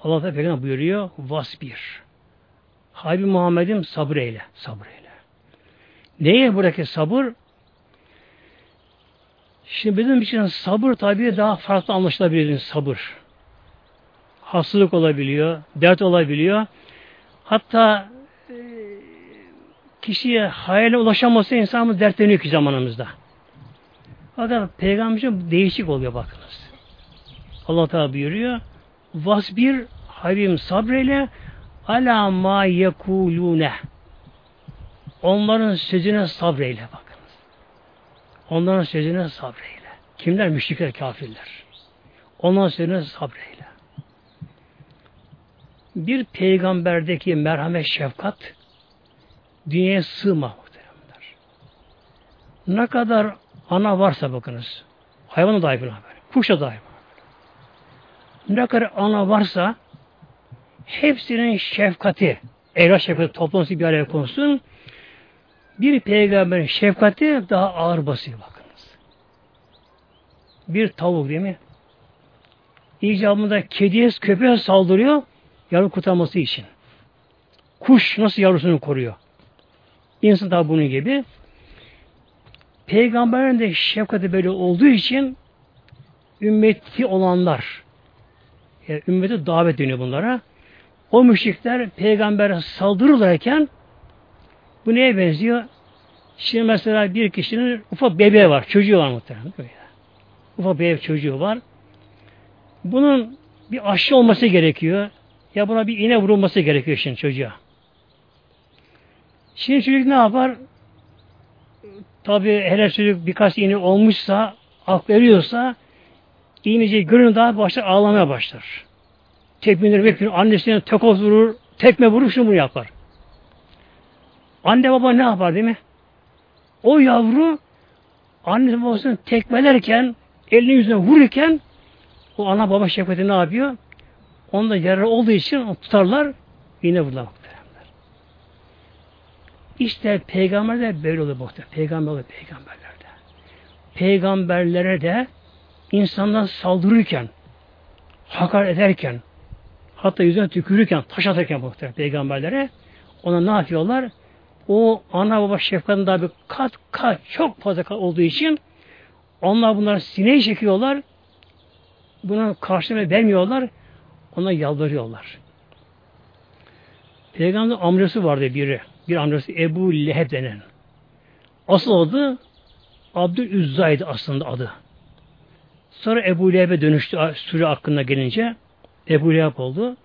Allah da Peygamber buyuruyor vas bir. Habibi Muhammed'im sabır eyle. Neye buradaki sabır? Şimdi bizim için sabır tabi daha farklı anlaşılabilir sabır. Hastalık olabiliyor, dert olabiliyor. Hatta e, kişiye hayale ulaşamazsa insanımız dertleniyor ki zamanımızda. Fakat peygamberimizin değişik oluyor bakınız. Allah Teala buyuruyor. Vasbir Habibim sabreyle ala ma yekulune. Onların sözüne sabreyle bakınız. Onların sözüne sabreyle. Kimler? Müşrikler, kafirler. Onların sözüne sabreyle. Bir peygamberdeki merhamet, şefkat dünyaya sığma muhteremler. Ne kadar ana varsa bakınız. Hayvanı dahi buna böyle. Kuşa dahi Ne kadar ana varsa hepsinin şefkati, evlat şefkati toplaması bir araya konsun. Bir peygamberin şefkati daha ağır basıyor bakınız. Bir tavuk değil mi? İcabında kediye, köpeğe saldırıyor yavru kurtarması için. Kuş nasıl yavrusunu koruyor? İnsan da bunun gibi. Peygamberin de şefkati böyle olduğu için ümmeti olanlar yani ümmeti davet deniyor bunlara. O müşrikler peygambere saldırırlarken bu neye benziyor? Şimdi mesela bir kişinin ufak bebeği var, çocuğu var muhtemelen. Ufak bebek çocuğu var. Bunun bir aşı olması gerekiyor. Ya buna bir iğne vurulması gerekiyor şimdi çocuğa. Şimdi çocuk ne yapar? Tabi hele çocuk birkaç iğne olmuşsa, ak veriyorsa iğneci görün daha başlar ağlamaya başlar. Tekmeleri bekliyor. Annesine tekoz vurur, tekme vurur, şunu bunu yapar. Anne baba ne yapar değil mi? O yavru anne babasını tekmelerken, elini yüzüne vururken o ana baba şefkati ne yapıyor? Onda yarar olduğu için onu tutarlar, yine vururlar. İşte peygamber de böyle oluyor muhtemelen. Peygamber oluyor peygamberlerde. Peygamberlere de insandan saldırırken, hakaret ederken, hatta yüzüne tükürürken, taş atarken muhtemelen peygamberlere ona ne yapıyorlar? O ana baba şefkatinde daha bir kat kat çok fazla olduğu için onlar bunları sineye çekiyorlar. Buna karşılığını vermiyorlar. Ona yalvarıyorlar. Peygamber amcası vardı biri bir amcası Ebu Leheb denen. Asıl adı Abdülüzza'ydı aslında adı. Sonra Ebu Leheb'e dönüştü süre hakkında gelince Ebu Leheb oldu.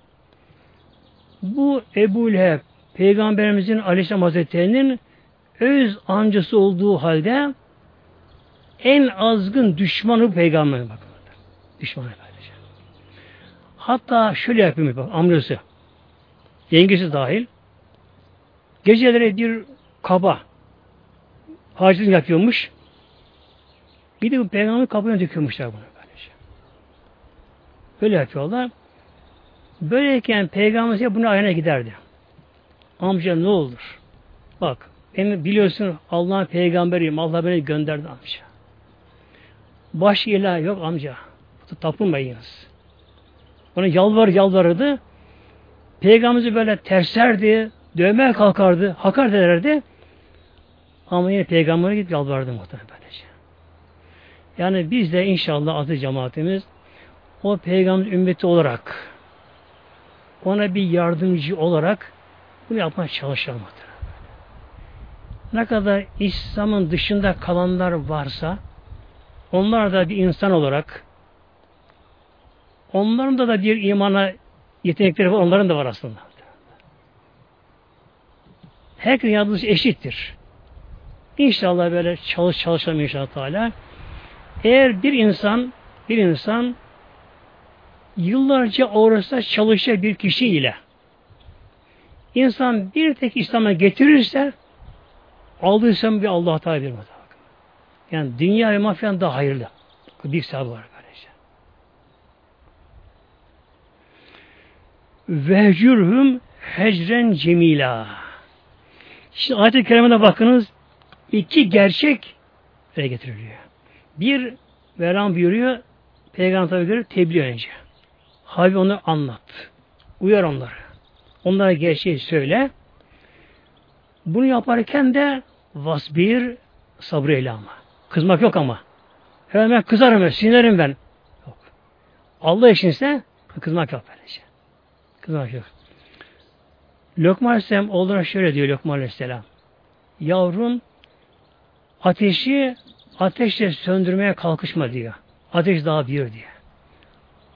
Bu Ebu Leheb Peygamberimizin Aleyhisselam Hazretleri'nin öz amcası olduğu halde en azgın düşmanı peygamber bakın. Düşmanı böylece. Hatta şöyle yapıyor bak amcası. Yengesi dahil. Geceleri bir kaba harcını yapıyormuş. Bir de bu peygamber kabına döküyormuşlar bunu böylece. Böyle yapıyorlar. Böyleyken peygamber bunu ayağına giderdi. Amca ne olur? Bak ben biliyorsun Allah'ın peygamberiyim. Allah beni gönderdi amca. Baş ilah yok amca. Tapınmayınız. Ona yalvar yalvarırdı. Peygamberimizi böyle terslerdi, Dövmeye kalkardı, hakaret ederdi. Ama yine peygambere gidip yalvardı muhtemelen. Yani biz de inşallah adı cemaatimiz o peygamber ümmeti olarak ona bir yardımcı olarak bunu yapmaya çalışalım. Ne kadar İslam'ın dışında kalanlar varsa onlar da bir insan olarak onların da da bir imana yetenekleri var, onların da var aslında. Herkesin yardımcısı eşittir. İnşallah böyle çalış çalışalım inşallah. Eğer bir insan bir insan yıllarca orası çalışacak bir kişiyle İnsan bir tek İslam'a getirirse aldıysam bir Allah hata vermez. Yani dünya ve mafyan daha hayırlı. Büyük sahibi var kardeşler. Vehcürhüm hecren cemila. Şimdi ayet-i kerimede bakınız iki gerçek böyle getiriliyor. Bir Veran buyuruyor Peygamber tabi göre tebliğ önce. Habib onları anlat. Uyar onları. Onlara gerçeği söyle. Bunu yaparken de vasbir sabrı ama. Kızmak yok ama. Hemen kızarım ben, sinirlerim ben. Yok. Allah işinse kızmak yok böylece. Kızmak yok. Lokman Aleyhisselam oğluna şöyle diyor Lokman Aleyhisselam. Yavrum ateşi ateşle söndürmeye kalkışma diyor. Ateş daha büyür diye.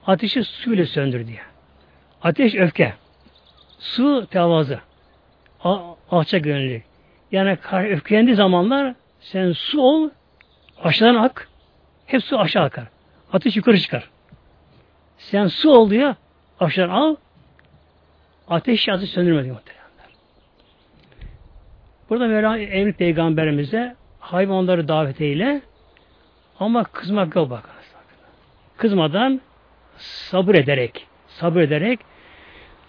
Ateşi suyla söndür diye. Ateş öfke. Su tevazu. Alçak gönüllü. Yani öfkelendiği zamanlar sen su ol, aşağıdan ak, hep su aşağı akar. Ateş yukarı çıkar. Sen su ol diye aşağıdan al, ateş yazı söndürmedi muhtemelenler. Burada Mevla Emri Peygamberimize hayvanları davet eyle ama kızmak yok bakınız. Kızmadan sabır ederek, sabır ederek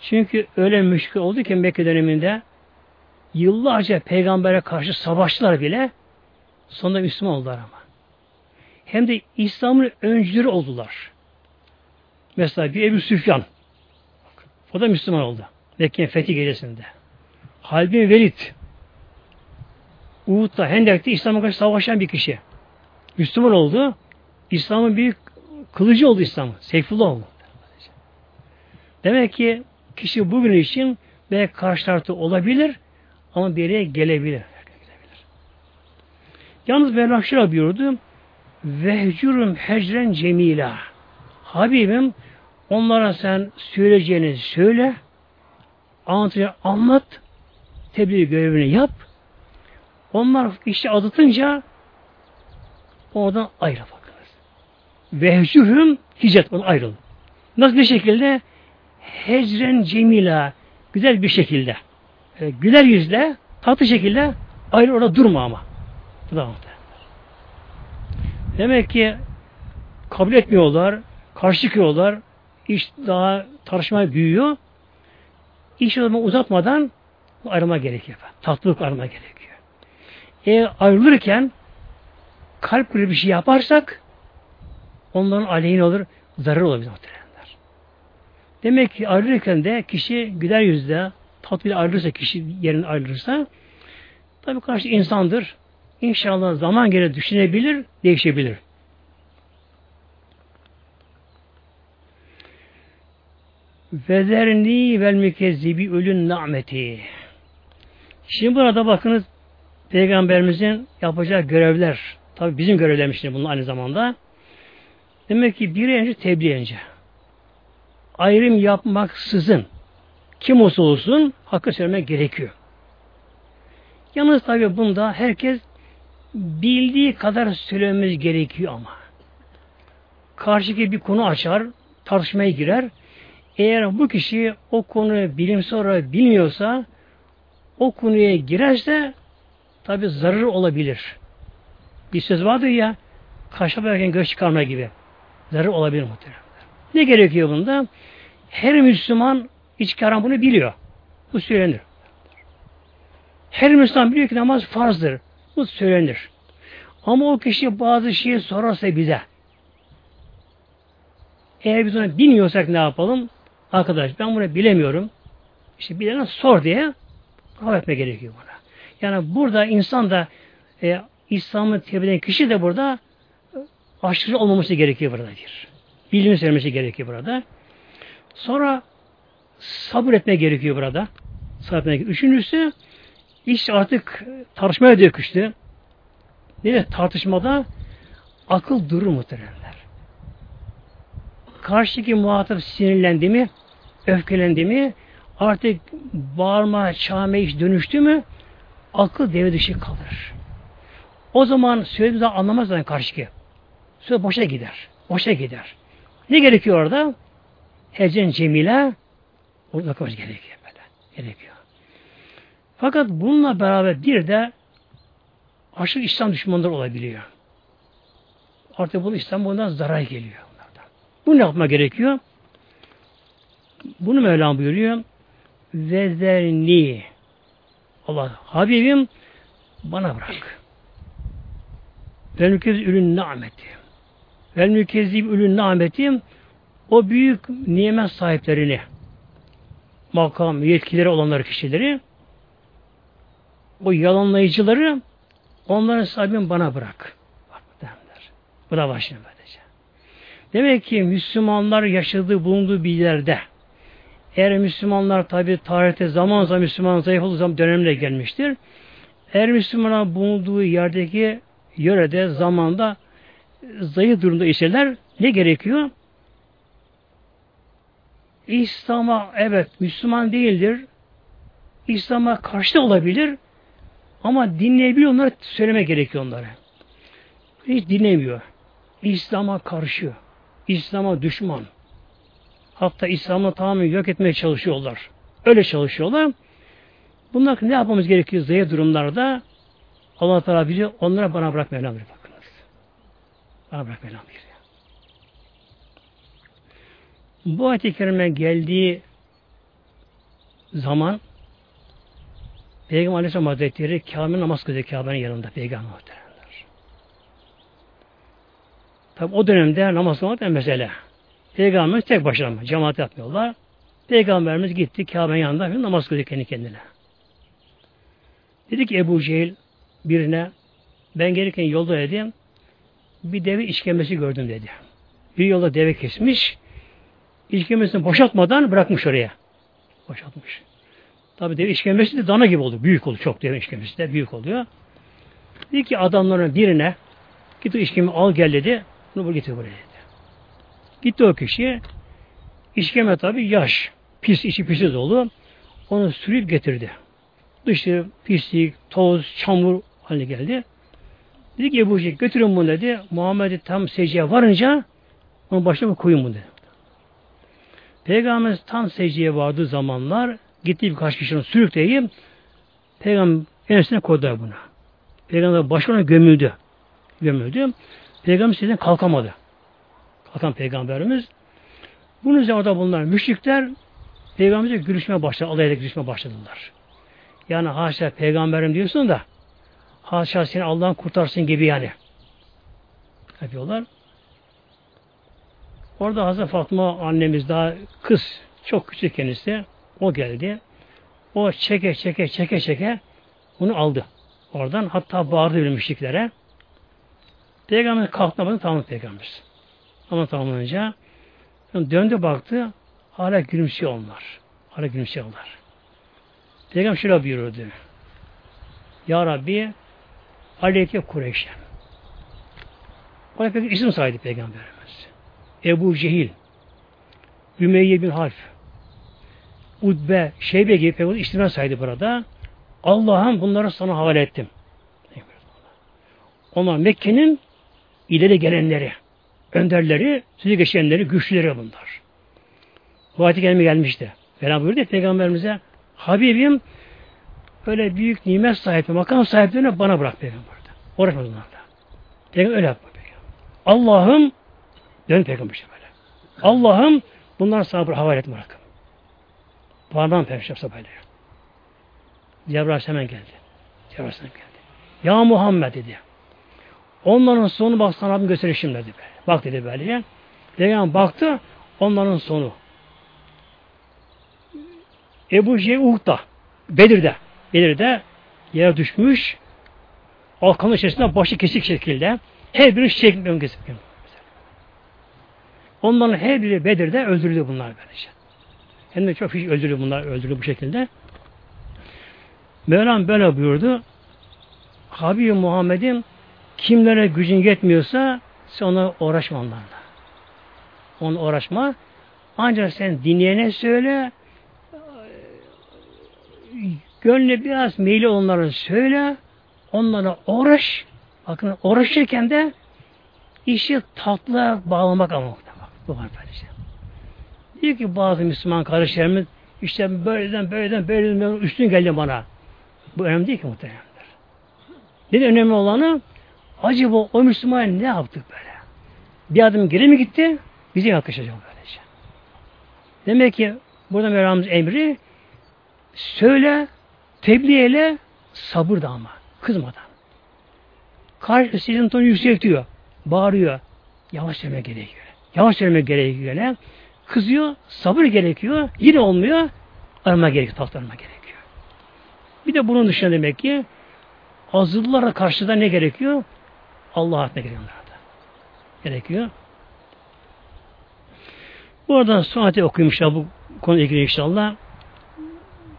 çünkü öyle müşkül oldu ki Mekke döneminde yıllarca peygambere karşı savaştılar bile sonunda Müslüman oldular ama. Hem de İslam'ın öncüleri oldular. Mesela bir Ebu Süfyan o da Müslüman oldu. Mekke'nin fethi gecesinde. Halid bin Velid Uhud'da, Hendek'te İslam'a karşı savaşan bir kişi. Müslüman oldu. İslam'ın büyük kılıcı oldu İslam'ın. Seyfullah oldu. Demek ki kişi bugün için belki karşı tarafta olabilir ama bir yere gelebilir. Yalnız Mevlam şöyle buyurdu. Vehcurum hecren cemila. Habibim onlara sen söyleyeceğini söyle, anlatacağını anlat, tebliğ görevini yap. Onlar işte adıtınca oradan ayrı bakınız. Vehcürhüm hicret, onu ayrılın. Nasıl bir şekilde? Hecren cemila, güzel bir şekilde. E, güler yüzle, tatlı şekilde ayrı orada durma ama. Bu da Demek ki kabul etmiyorlar, karşı çıkıyorlar, iş daha tartışma büyüyor. İş o uzatmadan ayrılma gerekiyor. Tatlılık ayrılma gerekiyor. Eğer ayrılırken kalp bir şey yaparsak onların aleyhine olur, zarar olur muhtemelenler. Demek ki ayrılırken de kişi güler yüzle, tatlıyla ayrılırsa, kişi yerin ayrılırsa tabi karşı insandır. İnşallah zaman göre düşünebilir, değişebilir. Vezerni vel mükezzibi ölün nameti. Şimdi burada bakınız Peygamberimizin yapacağı görevler, tabi bizim görevlerimiz bunun aynı zamanda. Demek ki bir önce tebliğ önce. Ayrım yapmaksızın kim olsa olsun hakkı söylemek gerekiyor. Yalnız tabi bunda herkes bildiği kadar söylememiz gerekiyor ama. Karşıki bir konu açar, tartışmaya girer. Eğer bu kişi o konuyu bilimsel olarak bilmiyorsa o konuya girerse tabi zarar olabilir. Bir söz vardır ya kaşa bakarken göz çıkarma gibi. Zarar olabilir muhtemelen. Ne gerekiyor bunda? Her Müslüman iç haram bunu biliyor. Bu söylenir. Her Müslüman biliyor ki namaz farzdır. Bu söylenir. Ama o kişi bazı şeyi sorarsa bize eğer biz onu bilmiyorsak ne yapalım? Arkadaş ben bunu bilemiyorum. İşte bilene sor diye cevap etme gerekiyor buna. Yani burada insan da e, İslam'ı tebliğ eden kişi de burada e, aşırı olmaması gerekiyor burada bir. Bilimi söylemesi gerekiyor burada. Sonra sabır etme gerekiyor burada. Sabır etme. Üçüncüsü iş artık tartışmaya döküştü. Ne tartışmada akıl durur muhteremler. Karşıdaki muhatap sinirlendi mi, öfkelendi mi, artık bağırma, çağırma iş dönüştü mü, akıl devre dışı kalır. O zaman söylediğimizi anlamaz zaten karşıki. Söz boşa gider. Boşa gider. Ne gerekiyor orada? Hecen cemile orada kalmış gerekiyor böyle. Gerekiyor. Fakat bununla beraber bir de aşırı İslam düşmanları olabiliyor. Artık bu İslam bundan zarar geliyor. Bu ne yapma gerekiyor? Bunu Mevlam buyuruyor. Vezerni Allah Habibim bana bırak. Vel mükezzib ürün nameti. Vel mükezzib ürün nameti o büyük nimet sahiplerini makam, yetkileri olanları kişileri o yalanlayıcıları onların sahibini bana bırak. Bak derler. Bu da başlıyor böylece. Demek ki Müslümanlar yaşadığı, bulunduğu bir yerde eğer Müslümanlar tabi tarihte zaman zaman Müslüman zayıf olduğu zaman dönemle gelmiştir. Eğer Müslümanlar bulunduğu yerdeki yörede, zamanda zayıf durumda iseler ne gerekiyor? İslam'a evet Müslüman değildir. İslam'a karşı olabilir. Ama dinleyebiliyor onları söyleme gerekiyor onlara. Hiç dinlemiyor. İslam'a karşı. İslam'a düşman. Hatta İslam'ı tamamen yok etmeye çalışıyorlar. Öyle çalışıyorlar. Bunlar ne yapmamız gerekiyor zayıf durumlarda? Allah Teala biliyor. Onlara bana bırak Mevlam bir bakınız. Bana bırak Mevlam bir. Bu ayet-i kerime geldiği zaman Peygamber Aleyhisselam Hazretleri Kabe'nin namaz kılıyor Kabe'nin yanında Peygamber muhteremler. Tabi o dönemde namaz kılmak mesele. Peygamberimiz tek başına mı? Cemaat yapmıyorlar. Peygamberimiz gitti Kabe'nin yanında namaz kılıyor kendi kendine. Dedi ki Ebu Cehil birine ben gelirken yolda dedim bir deve işkembesi gördüm dedi. Bir yolda deve kesmiş işkembesini boşaltmadan bırakmış oraya. Boşaltmış. Tabi deve işkembesi de dana gibi oldu. Büyük oldu. Çok deve işkembesi de büyük oluyor. Dedi ki adamların birine git o işkembe al gel dedi. Bunu bu getir buraya. Gitti o kişi. İşkembe tabi yaş. Pis, içi pisi dolu. Onu sürüp getirdi. Dışı pislik, toz, çamur haline geldi. Dedi ki Ebu Cehil götürün bunu dedi. Muhammed'i tam secdeye varınca onun başına koyun bunu dedi. Peygamber tam secdeye vardığı zamanlar gitti birkaç kişinin sürükleyip Peygamber ensine koydular buna. Peygamber başına gömüldü. Gömüldü. Peygamber sizden kalkamadı. Kalkan peygamberimiz. Bunun üzerine orada bunlar müşrikler peygamberle görüşmeye başladı. Alayla görüşmeye başladılar. Yani haşa peygamberim diyorsun da haşa seni Allah'ın kurtarsın gibi yani. Yapıyorlar. Orada Hazreti Fatma annemiz daha kız çok küçük kendisi. O geldi. O çeke çeke çeke çeke onu aldı. Oradan hatta bağırdı müşriklere. Peygamber kalktı tamam peygamber. Ama tamamlanınca döndü baktı hala gülümsüyor onlar. Hala gülümsüyorlar. Peygamber şöyle buyurdu. Ya Rabbi Aleyke Kureyş'ten. Ona pek isim saydı Peygamberimiz. Ebu Cehil, Ümeyye bin Half, Udbe, Şeybe gibi Peygamber isimler saydı burada. Allah'ım bunları sana havale ettim. Onlar Mekke'nin ileri gelenleri, önderleri, sizi geçenleri, güçlüleri bunlar. Bu ayet gelme gelmişti. Falan buyurdu Peygamberimize Habibim öyle büyük nimet sahibi, makam sahiplerine bana bırak Peygamber'de. Uğraşma onlarla. Peygamber öyle yapma Peygamber. Allah'ım dön Peygamber işte böyle. Allah'ım bunları sana bir havale et bırakın. Parmağım Peygamber böyle. Cebrail hemen geldi. Cebrail geldi. Ya Muhammed dedi. Onların sonu bak sana abim gösterişim dedi. Böyle. Bak dedi böyle. Peygamber baktı onların sonu. Ebu Cehil Uhud'da, Bedir'de, Bedir'de yere düşmüş, alkanın içerisinde başı kesik şekilde, her biri şeklinde kesik. Onların her biri Bedir'de öldürüldü bunlar böylece. Hem de çok kişi öldürüldü bunlar, öldürüldü bu şekilde. Mevlam böyle buyurdu. Habib Muhammed'in kimlere gücün yetmiyorsa sen ona uğraşma onlarla. Ona uğraşma. Ancak sen dinleyene söyle, gönlü biraz meyli onları söyle, onlara uğraş. Bakın uğraşırken de işi tatlı bağlamak ama. Bu var böylece. Diyor ki bazı Müslüman kardeşlerimiz işte böyleden böyleden böyleden üstün geldi bana. Bu önemli değil ki muhtemelenler. Ne önemli olanı acaba o Müslüman ne yaptık böyle? Bir adım geri mi gitti? Bize yaklaşacak böylece. Demek ki burada Mevlamız emri söyle, tebliğ ile sabır da ama kızmadan. Karşı sizin tonu yükseltiyor, bağırıyor. Yavaş söylemek gerekiyor. Yavaş söylemek gerekiyor. Ne? Kızıyor, sabır gerekiyor. Yine olmuyor. Arama gerekiyor, tahtlarına gerekiyor. Bir de bunun dışında demek ki azıllara karşı da ne gerekiyor? Allah'a etmek gerekiyor. Gerekiyor. Bu arada suati okuymuş bu konu ilgili inşallah.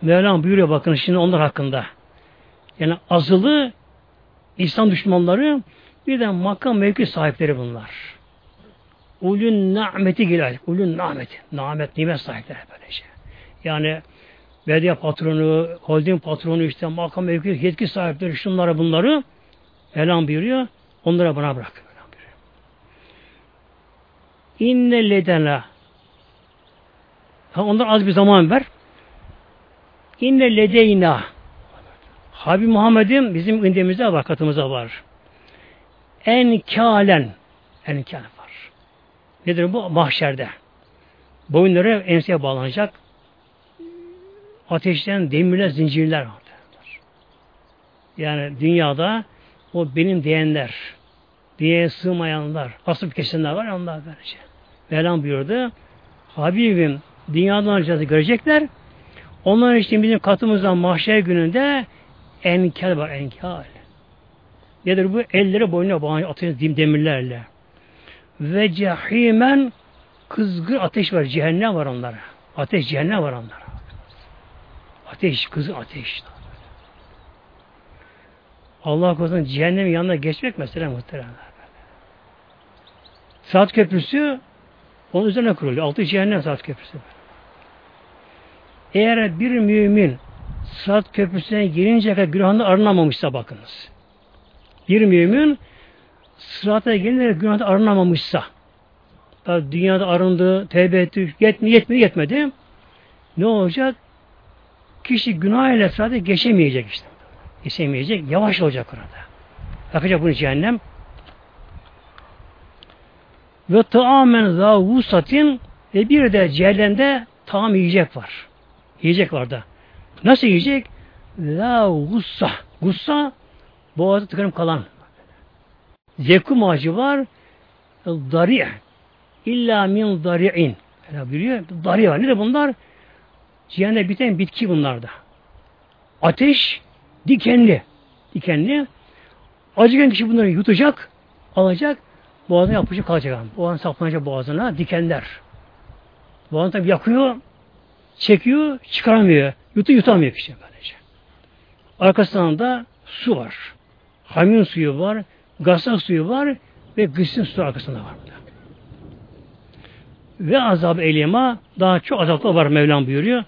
Mevlam buyuruyor bakın şimdi onlar hakkında. Yani azılı İslam düşmanları bir de makam mevki sahipleri bunlar. Ulun nameti girer. Ulun nameti. Namet, nimet sahipleri böyle şey. Yani belediye patronu, holding patronu işte makam mevki yetki sahipleri şunları bunları Elan buyuruyor. Onlara bana bırak. İnne ledena ha, ondan az bir zaman ver. İnne ledeyna Habib Muhammed'in bizim indemizde var, katımızda var. Enkalen enkal var. Nedir bu? Mahşerde. Boyunları enseye bağlanacak. Ateşten demirler, zincirler vardır. Yani dünyada o benim diyenler, diye sığmayanlar, asıp kesenler var onlar böylece. Mevlam buyurdu. Habibim dünyadan acısı görecekler. Onlar için bizim katımızdan mahşer gününde enkel var enkel. Nedir bu? Elleri boynuna bağlı atıyor demirlerle. Ve cehimen kızgın ateş var. Cehennem var onlara. Ateş cehennem var onlara. Ateş, kızgın ateş. Allah korusun cehennemin yanına geçmek mesela muhteremler. Saat köprüsü onun üzerine kuruluyor. Altı cehennem saat köprüsü. Eğer bir mümin Sırat Köprüsü'ne girince kadar günahını arınamamışsa bakınız. Bir mümin Sırat'a gelince günahını arınamamışsa tabi dünyada arındı, tevbe etti, yetmedi, yetmedi, yetmedi. Ne olacak? Kişi günah ile sırat'a geçemeyecek işte. Geçemeyecek, yavaş olacak orada. Yakacak bunu cehennem. Ve taamen za vusatin ve bir de cehennemde tam yiyecek var. Yiyecek var da. Nasıl yiyecek? La gussa. Gussa boğazı tıkanıp kalan. Zekum ağacı var. Dari. İlla min dari'in. Yani biliyor. Dari var. Ne de bunlar? Cihanda biten bitki bunlarda. Ateş dikenli. Dikenli. Acıkan kişi bunları yutacak, alacak, boğazına yapışıp kalacak. Boğazına saplanacak boğazına dikenler. Boğazını tabi yakıyor, çekiyor, çıkaramıyor. Yutu yutamıyor kişi böylece. Arkasından da su var. Hamyon suyu var, gazak suyu var ve gıslin suyu arkasında var. Ve azab elima daha çok azapta var Mevlam buyuruyor.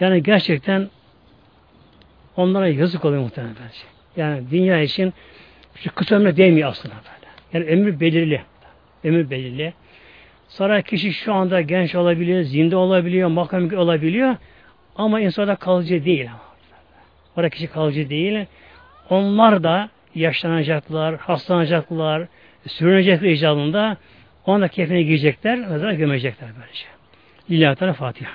Yani gerçekten onlara yazık oluyor muhtemelen. Yani dünya için şu kısa ömre değmiyor aslında böyle. Yani ömür belirli. Ömür belirli. Sonra kişi şu anda genç olabiliyor, zinde olabiliyor, makam olabiliyor. Ama insanda kalıcı değil. Orada kişi kalıcı değil. Onlar da yaşlanacaklar, hastalanacaklar, sürünecekler icabında. Ona da kefine giyecekler, mezara gömecekler böylece. Lillahi Teala Fatiha.